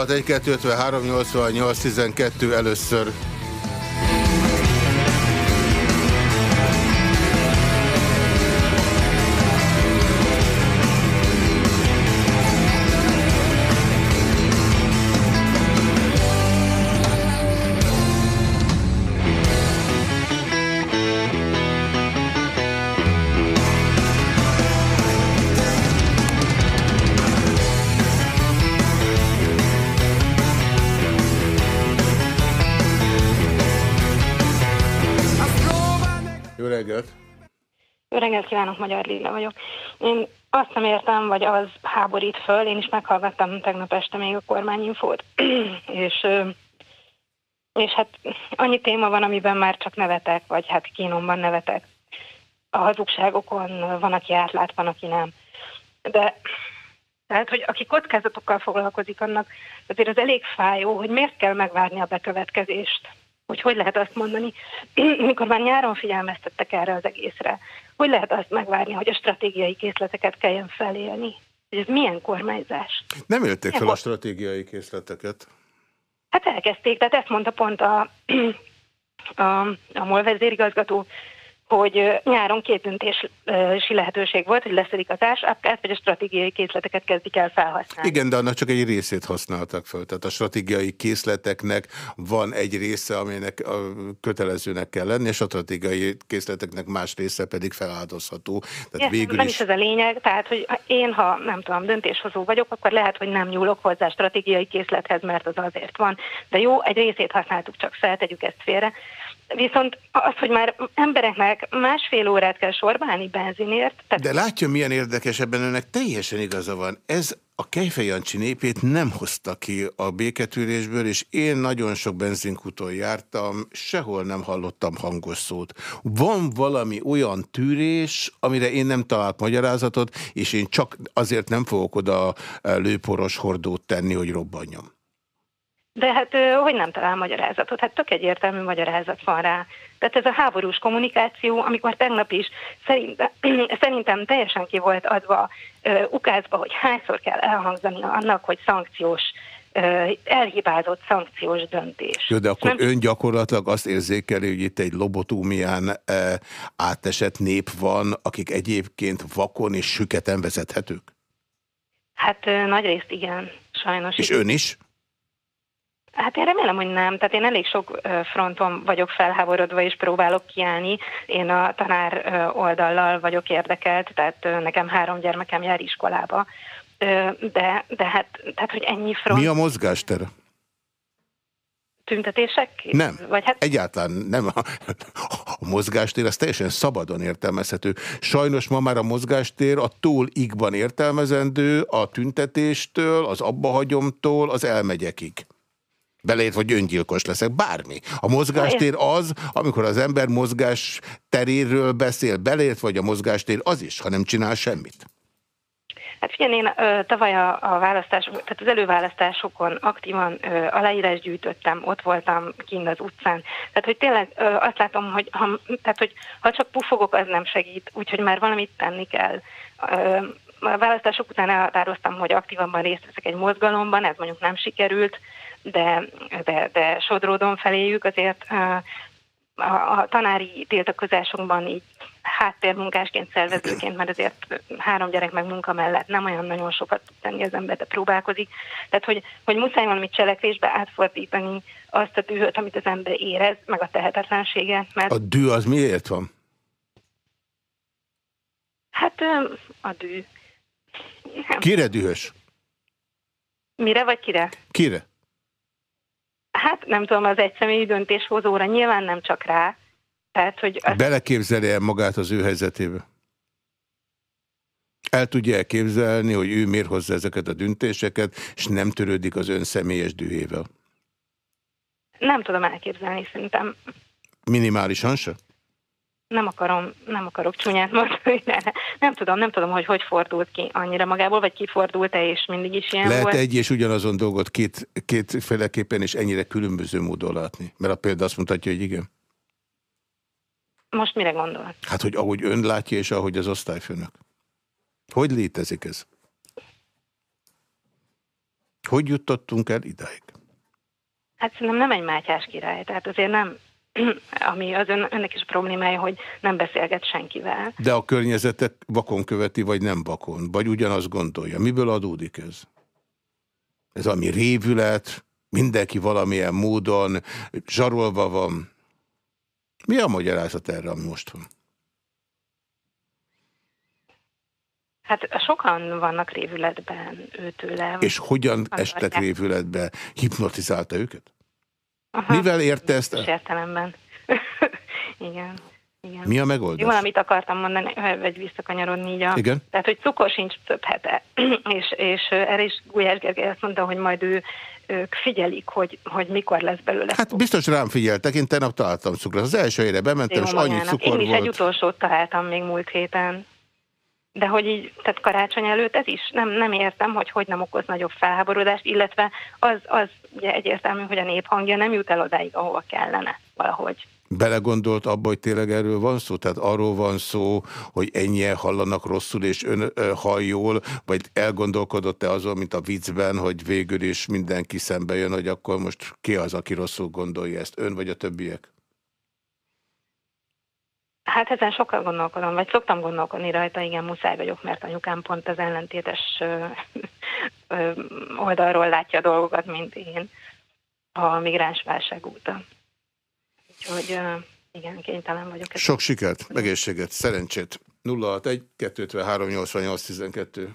061-253-88-12 először. Jó reggelt kívánok, Magyar Lilla vagyok. Én azt nem értem, vagy az háborít föl, én is meghallgattam tegnap este még a kormányinfót, és, és hát annyi téma van, amiben már csak nevetek, vagy hát kínomban nevetek. A hazugságokon van, aki átlát, van, aki nem. De tehát, hogy aki kockázatokkal foglalkozik, annak azért az elég fájó, hogy miért kell megvárni a bekövetkezést. Hogy hogy lehet azt mondani, mikor már nyáron figyelmeztettek erre az egészre, hogy lehet azt megvárni, hogy a stratégiai készleteket kelljen felélni. Hogy ez milyen kormányzás? Nem élték fel a stratégiai készleteket. Hát elkezdték, tehát ezt mondta pont a, a, a MOL vezérigazgató, hogy nyáron két döntési lehetőség volt, hogy leszedik a társapkát, vagy a stratégiai készleteket kezdik el felhasználni. Igen, de annak csak egy részét használtak föl. Tehát a stratégiai készleteknek van egy része, aminek kötelezőnek kell lenni, és a stratégiai készleteknek más része pedig feláldozható. Tehát Igen, végül nem is... is ez a lényeg, tehát hogy én, ha nem tudom, döntéshozó vagyok, akkor lehet, hogy nem nyúlok hozzá stratégiai készlethez, mert az azért van. De jó, egy részét használtuk, csak feltegyük ezt félre. Viszont az, hogy már embereknek másfél órát kell sorba állni benzinért, tehát De látja, milyen érdekes, ebben önnek teljesen igaza van. Ez a Kejfejancsi népét nem hozta ki a béketűrésből, és én nagyon sok benzinkúton jártam, sehol nem hallottam hangos szót. Van valami olyan tűrés, amire én nem talált magyarázatot, és én csak azért nem fogok oda lőporos hordót tenni, hogy robbanjam. De hát hogy nem talál magyarázatot? Hát tök egyértelmű magyarázat van rá. Tehát ez a háborús kommunikáció, amikor tegnap is szerintem, szerintem teljesen ki volt adva ö, ukázba, hogy hányszor kell elhangzani annak, hogy szankciós, elhibázott szankciós döntés. Jó, de akkor Nem- ön gyakorlatilag azt érzékeli, hogy itt egy lobotómián e, átesett nép van, akik egyébként vakon és süketen vezethetők? Hát ö, nagyrészt igen, sajnos. És ön is? Hát én remélem, hogy nem. Tehát én elég sok fronton vagyok felháborodva, és próbálok kiállni. Én a tanár oldallal vagyok érdekelt, tehát nekem három gyermekem jár iskolába. De, de hát, tehát, hogy ennyi front Mi a mozgástere? tüntetések? Nem, Vagy hát egyáltalán nem. A, a mozgástér az teljesen szabadon értelmezhető. Sajnos ma már a mozgástér a túl igban értelmezendő a tüntetéstől, az abbahagyomtól, az elmegyekig. Beleért, vagy öngyilkos leszek, bármi. A mozgástér az, amikor az ember mozgás teréről beszél, beleért, vagy a mozgástér az is, ha nem csinál semmit. Hát figyelj, én ö, tavaly a, a választás, tehát az előválasztásokon aktívan ö, aláírás gyűjtöttem, ott voltam kint az utcán. Tehát, hogy tényleg ö, azt látom, hogy ha, tehát, hogy ha csak pufogok, az nem segít, úgyhogy már valamit tenni kell. Ö, a választások után elhatároztam, hogy aktívabban részt veszek egy mozgalomban, ez mondjuk nem sikerült, de, de, de sodródom feléjük, azért a, a tanári tiltakozásokban így háttérmunkásként, szervezőként, mert azért három gyerek meg munka mellett nem olyan nagyon sokat tud tenni az ember, de próbálkozik. Tehát, hogy, hogy muszáj valamit cselekvésbe átfordítani azt a dühöt, amit az ember érez, meg a tehetetlenséget, mert A dű az miért van? hát a dű. Nem. Kire dühös? Mire vagy kire? Kire? Hát nem tudom, az egyszemélyi döntéshozóra nyilván nem csak rá. Tehát, hogy az, Beleképzeli el magát az ő helyzetébe? El tudja elképzelni, hogy ő miért hozza ezeket a döntéseket, és nem törődik az ön személyes dühével? nem tudom elképzelni, szerintem Minimálisan se? Nem akarom, nem akarok csúnyát mondani, de nem tudom, nem tudom, hogy hogy fordult ki annyira magából, vagy kifordult-e, és mindig is ilyen Lehet volt. egy és ugyanazon dolgot két, kétféleképpen és ennyire különböző módon látni? Mert a példa azt mutatja, hogy igen. Most mire gondol? Hát, hogy ahogy ön látja, és ahogy az osztályfőnök. Hogy létezik ez? Hogy jutottunk el idáig? Hát szerintem nem egy Mátyás király, tehát azért nem, ami az ön, önnek is problémája, hogy nem beszélget senkivel. De a környezetet vakon követi, vagy nem vakon? Vagy ugyanazt gondolja? Miből adódik ez? Ez ami révület, mindenki valamilyen módon zsarolva van. Mi a magyarázat erre, ami most van? Hát sokan vannak révületben őtőle. És hogyan estek révületbe? Hipnotizálta őket? Aha, Mivel érte ezt bizonyos értelemben. igen. Igen. Mi a Jó, megoldás? valamit akartam mondani, vagy visszakanyarodni így a... Igen. Tehát, hogy cukor sincs több hete. és, és erre is Gulyás Gergely azt mondta, hogy majd ő, ők figyelik, hogy, hogy mikor lesz belőle. Hát biztos rám figyeltek, én tegnap találtam cukrot. Az első helyre bementem, és Jó annyi magának. cukor Én is egy volt. utolsót találtam még múlt héten. De hogy így, tehát karácsony előtt ez is nem, nem értem, hogy hogy nem okoz nagyobb felháborodást, illetve az, az ugye egyértelmű, hogy a néphangja nem jut el odáig, ahova kellene valahogy. Belegondolt abba, hogy tényleg erről van szó? Tehát arról van szó, hogy ennyien hallanak rosszul, és ön ö, vagy elgondolkodott-e azon, mint a viccben, hogy végül is mindenki szembe jön, hogy akkor most ki az, aki rosszul gondolja ezt? Ön vagy a többiek? Hát ezen sokkal gondolkodom, vagy szoktam gondolkodni rajta, igen, muszáj vagyok, mert anyukám pont az ellentétes oldalról látja a dolgokat, mint én a migráns válság óta. Úgyhogy igen, kénytelen vagyok. Sok sikert, egészséget, szerencsét. 061 253 88 12.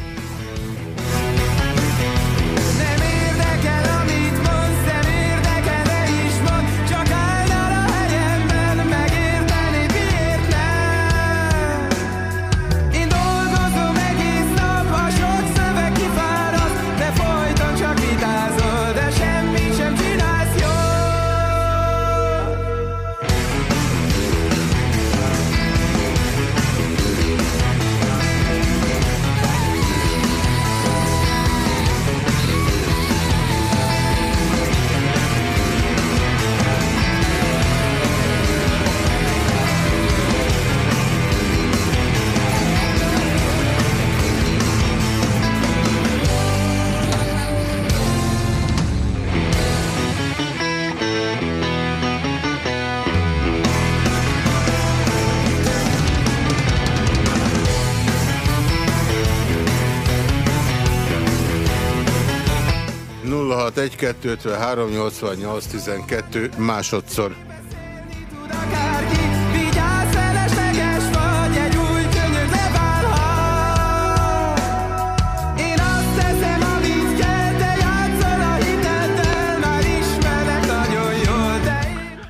253 12 másodszor.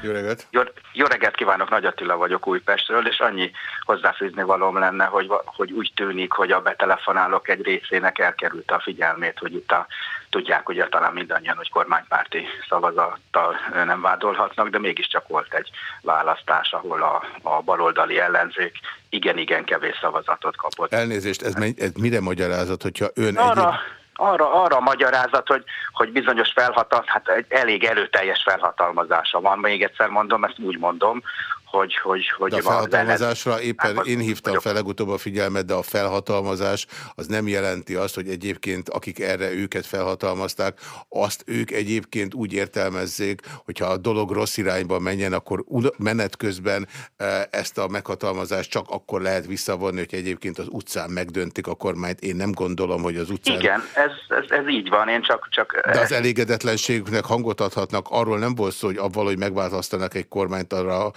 Jó reggelt! Jó, jó reggelt kívánok, Nagy Attila vagyok Újpestről, és annyi hozzáfűzni valóm lenne, hogy, hogy úgy tűnik, hogy a betelefonálók egy részének elkerült a figyelmét, hogy itt a tudják ugye talán mindannyian, hogy kormánypárti szavazattal nem vádolhatnak, de mégiscsak volt egy választás, ahol a, a baloldali ellenzék igen-igen kevés szavazatot kapott. Elnézést, ez, ez mire magyarázat, hogyha ön Arra, egyéb... arra, arra a magyarázat, hogy, hogy bizonyos felhatal, hát egy elég erőteljes felhatalmazása van. Még egyszer mondom, ezt úgy mondom, hogy, hogy, hogy De a az felhatalmazásra éppen Hát, én hívtam fel legutóbb a figyelmet, de a felhatalmazás az nem jelenti azt, hogy egyébként akik erre őket felhatalmazták, azt ők egyébként úgy értelmezzék, hogyha a dolog rossz irányba menjen, akkor menet közben e, ezt a meghatalmazást csak akkor lehet visszavonni, hogy egyébként az utcán megdöntik a kormányt. Én nem gondolom, hogy az utcán... Igen, ez, ez, ez így van, én csak... csak De az elégedetlenségüknek hangot adhatnak. Arról nem volt szó, hogy abval, hogy megváltoztanak egy kormányt, arra,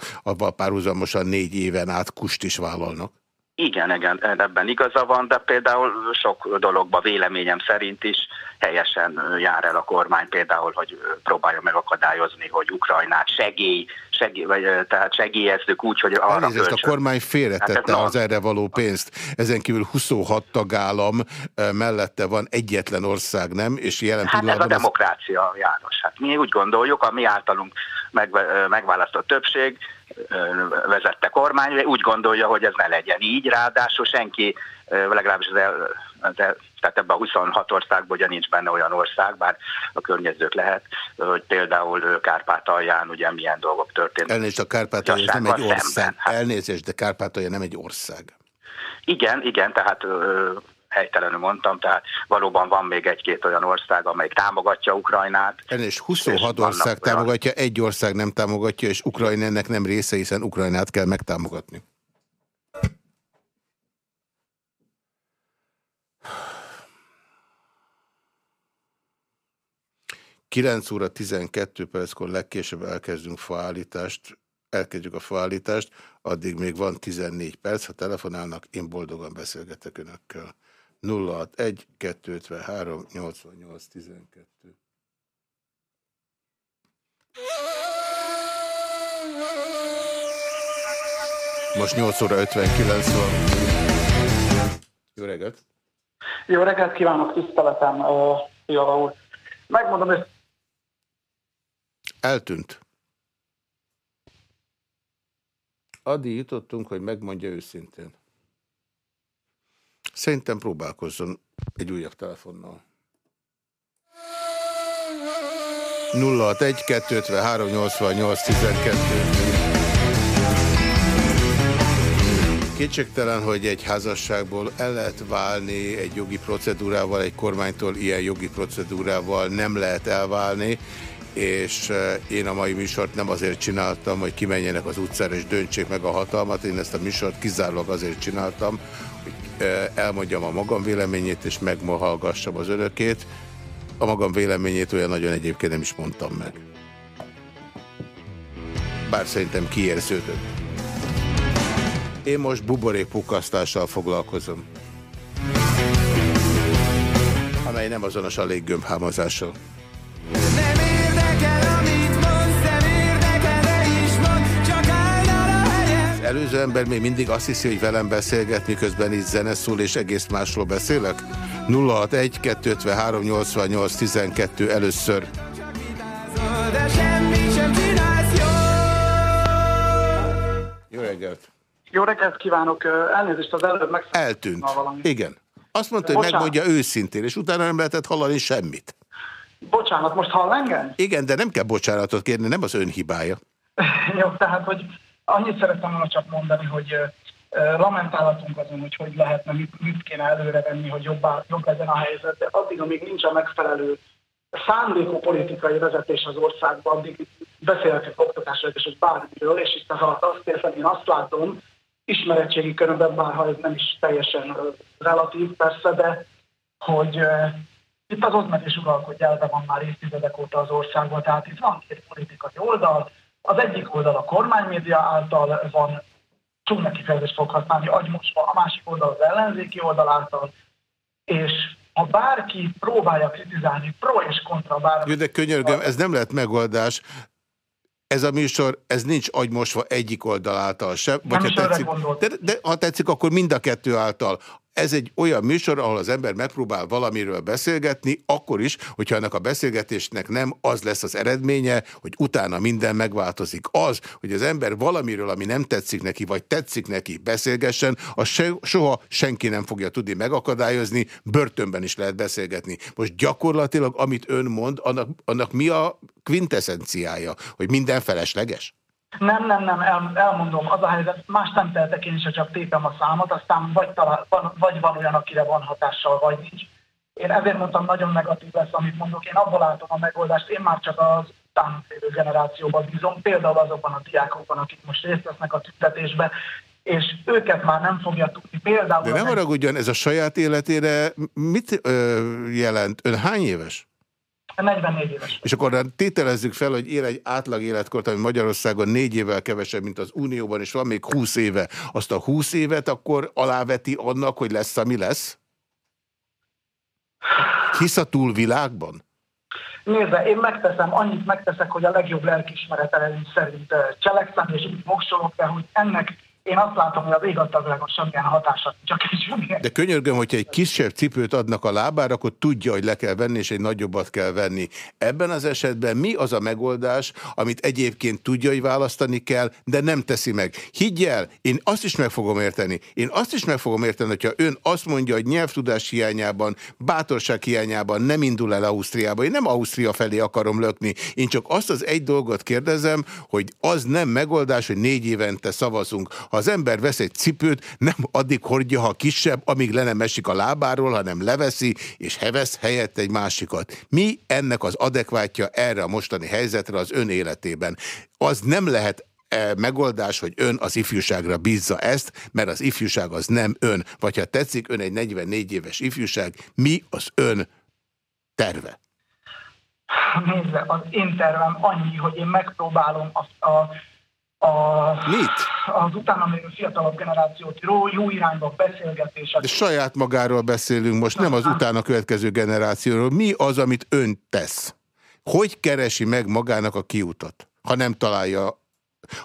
abban párhuzamosan négy éven át kust is vállalnak. Igen, igen, ebben igaza van, de például sok dologban véleményem szerint is helyesen jár el a kormány, például, hogy próbálja megakadályozni, hogy Ukrajnát segély, segély vagy, tehát segélyezzük úgy, hogy arra Elnézést, a költsön. kormány Hát félretette ez az erre való pénzt. Ezen kívül 26 tagállam mellette van egyetlen ország, nem? És jelen Hát ez a pillanatban az- demokrácia, János. Hát mi úgy gondoljuk, a mi általunk megve- megválasztott többség vezette kormány, úgy gondolja, hogy ez ne legyen így, ráadásul senki, legalábbis az el, az el, tehát ebben a 26 országban ugye nincs benne olyan ország, bár a környezők lehet, hogy például Kárpátalján ugye milyen dolgok történtek. Elnézést, a Kárpátalja ez nem egy ország. szemben. Hát Elnézést, de Kárpátalja nem egy ország. Igen, igen, tehát helytelenül mondtam, tehát valóban van még egy-két olyan ország, amelyik támogatja Ukrajnát. Elnézést, 26 És ország vannak olyan- támogatja, egy ország nem támogatja, és Ukrajna ennek nem része, hiszen Ukrajnát kell megtámogatni. Kilenc óra 12 perckor legkésőbb elkezdünk faállítást, elkezdjük a faállítást, addig még van 14 perc, ha telefonálnak, én boldogan beszélgetek önökkel. 061 253 88 12 Most 8 óra 59 van. Jó reggelt! Jó reggelt kívánok, tiszteletem, uh, Fiala úr. Megmondom, hogy Eltűnt. Addig jutottunk, hogy megmondja őszintén. Szerintem próbálkozzon egy újabb telefonnal. 061 253 88 12 Kétségtelen, hogy egy házasságból el lehet válni egy jogi procedúrával, egy kormánytól ilyen jogi procedúrával nem lehet elválni, és eh, én a mai műsort nem azért csináltam, hogy kimenjenek az utcára és döntsék meg a hatalmat, én ezt a műsort kizárólag azért csináltam, elmondjam a magam véleményét, és megmohallgassam az önökét. A magam véleményét olyan nagyon egyébként nem is mondtam meg. Bár szerintem kiérződött. Én most buborékpukasztással foglalkozom. Amely nem azonos a léggömbhámozással. Nem érdekel, előző ember még mindig azt hiszi, hogy velem beszélget, miközben itt zene szól, és egész másról beszélek? 061 253 88 12 először. De semmi sem csinálsz Jó reggelt! jó reggelt kívánok, elnézést az előbb meg... Eltűnt. Igen. Azt mondta, hogy Bocsánat. megmondja őszintén, és utána nem lehetett hallani semmit. Bocsánat, most hall engem? Igen, de nem kell bocsánatot kérni, nem az ön hibája. Jó, tehát, hogy annyit szerettem volna csak mondani, hogy lamentálhatunk azon, hogy hogy lehetne, mit, mit kéne előrevenni, hogy jobbá, jobb legyen a helyzet, de addig, amíg nincs a megfelelő szándékú politikai vezetés az országban, addig beszélhetek oktatásról és hogy bármiről, és itt az alatt azt érzem, én azt látom, ismeretségi körömben, bár ha ez nem is teljesen relatív persze, de hogy Itt az oszmedés uralkodj elve van már évtizedek óta az országban, tehát itt van két politikai oldal, az egyik oldal a kormánymédia által van, csúnya kifejezést fog használni, agymosva, a másik oldal az ellenzéki oldal által, és ha bárki próbálja kritizálni pro és kontra bármi... Jó, de könyörgöm, ez nem lehet megoldás. Ez a műsor, ez nincs agymosva egyik oldal által sem. Vagy Nem ha tetszik, de, de ha tetszik, akkor mind a kettő által. Ez egy olyan műsor, ahol az ember megpróbál valamiről beszélgetni, akkor is, hogyha ennek a beszélgetésnek nem az lesz az eredménye, hogy utána minden megváltozik. Az, hogy az ember valamiről, ami nem tetszik neki, vagy tetszik neki, beszélgessen, az se, soha senki nem fogja tudni megakadályozni, börtönben is lehet beszélgetni. Most gyakorlatilag, amit ön mond, annak, annak mi a quintessenciája? Hogy minden felesleges? Nem, nem, nem, el, elmondom, az a helyzet, más nem tehetek én is, csak tépem a számot, aztán vagy, talál, van, vagy van olyan, akire van hatással, vagy nincs. Én ezért mondtam, nagyon negatív lesz, amit mondok. Én abból látom a megoldást, én már csak az utánunk lévő generációban bízom, például azokban a diákokban, akik most részt vesznek a tüntetésbe, és őket már nem fogja tudni. Például De nem haragudjon, ez a saját életére mit ö, jelent? Ön hány éves? 44 éves. És akkor tételezzük fel, hogy él egy átlag életkort, ami Magyarországon négy évvel kevesebb, mint az Unióban, és van még 20 éve. Azt a 20 évet akkor aláveti annak, hogy lesz, ami lesz? Hisz a túlvilágban? Nézze, én megteszem, annyit megteszek, hogy a legjobb lelkismeretelem szerint cselekszem, és így voksolok, de hogy ennek én azt látom, hogy az égattaglágon semmilyen hatása, csak egy semmilyen. De könyörgöm, hogyha egy kisebb cipőt adnak a lábára, akkor tudja, hogy le kell venni, és egy nagyobbat kell venni. Ebben az esetben mi az a megoldás, amit egyébként tudja, hogy választani kell, de nem teszi meg? Higgyel, én azt is meg fogom érteni. Én azt is meg fogom érteni, hogyha ön azt mondja, hogy nyelvtudás hiányában, bátorság hiányában nem indul el Ausztriába. Én nem Ausztria felé akarom lökni. Én csak azt az egy dolgot kérdezem, hogy az nem megoldás, hogy négy évente szavazunk. Ha az ember vesz egy cipőt, nem addig hordja, ha kisebb, amíg le nem esik a lábáról, hanem leveszi, és hevesz helyett egy másikat. Mi ennek az adekvátja erre a mostani helyzetre az ön életében? Az nem lehet e, megoldás, hogy ön az ifjúságra bízza ezt, mert az ifjúság az nem ön. Vagy ha tetszik, ön egy 44 éves ifjúság, mi az ön terve? Nézze, az én tervem annyi, hogy én megpróbálom a, a, a, Mit? az utána lévő fiatalabb generációt jó, jó irányba beszélgetések. De saját magáról beszélünk most, nem az utána következő generációról. Mi az, amit ön tesz? Hogy keresi meg magának a kiutat, ha nem találja,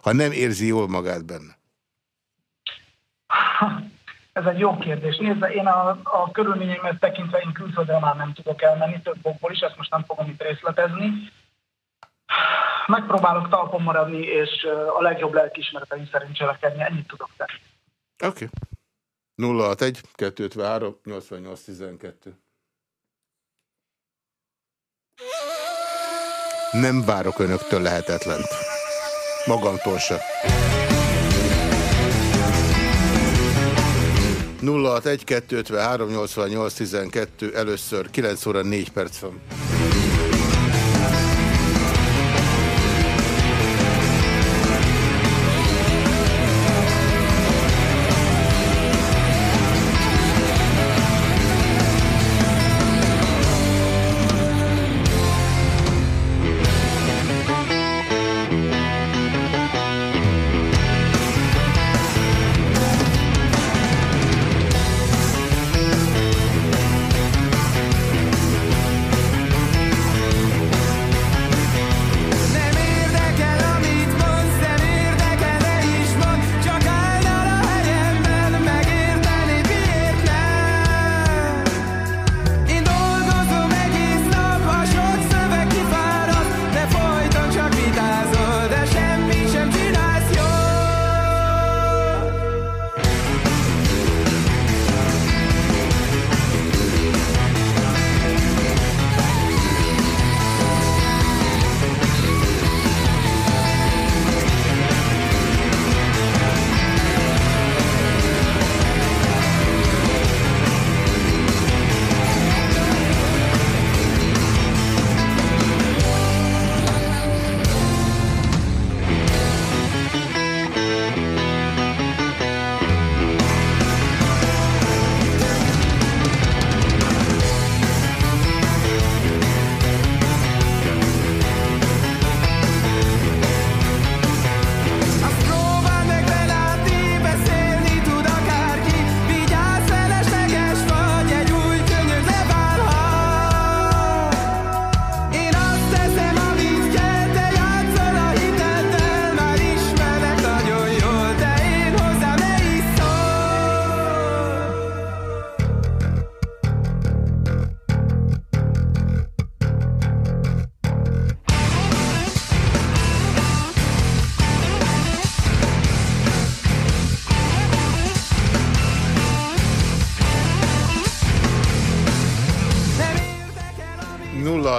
ha nem érzi jól magát benne? Ez egy jó kérdés. Nézze, én a, a körülményeimet tekintve én külföldre már nem tudok elmenni, több okból is, ezt most nem fogom itt részletezni. Megpróbálok talpon maradni, és a legjobb lelkiismereteim szerint cselekedni, ennyit tudok tenni. Oké. Okay. 061 253 88 12. Nem várok önöktől lehetetlent. Magamtól se. 061 253 88 12 először 9 óra 4 perc van.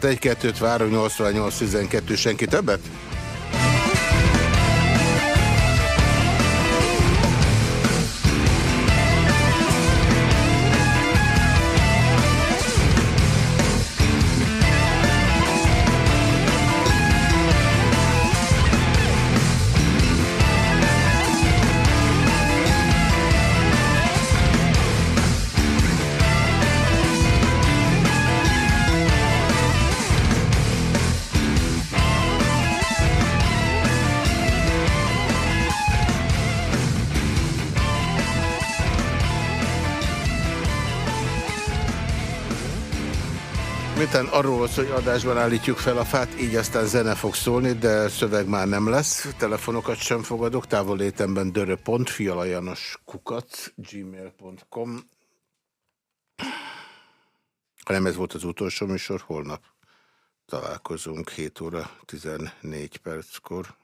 061 253 88 12, senki többet? Miután arról volt, hogy adásban állítjuk fel a fát, így aztán zene fog szólni, de szöveg már nem lesz. Telefonokat sem fogadok. Távolétemben dörö.fialajanos kukat gmail.com Ha nem ez volt az utolsó műsor, holnap találkozunk 7 óra 14 perckor.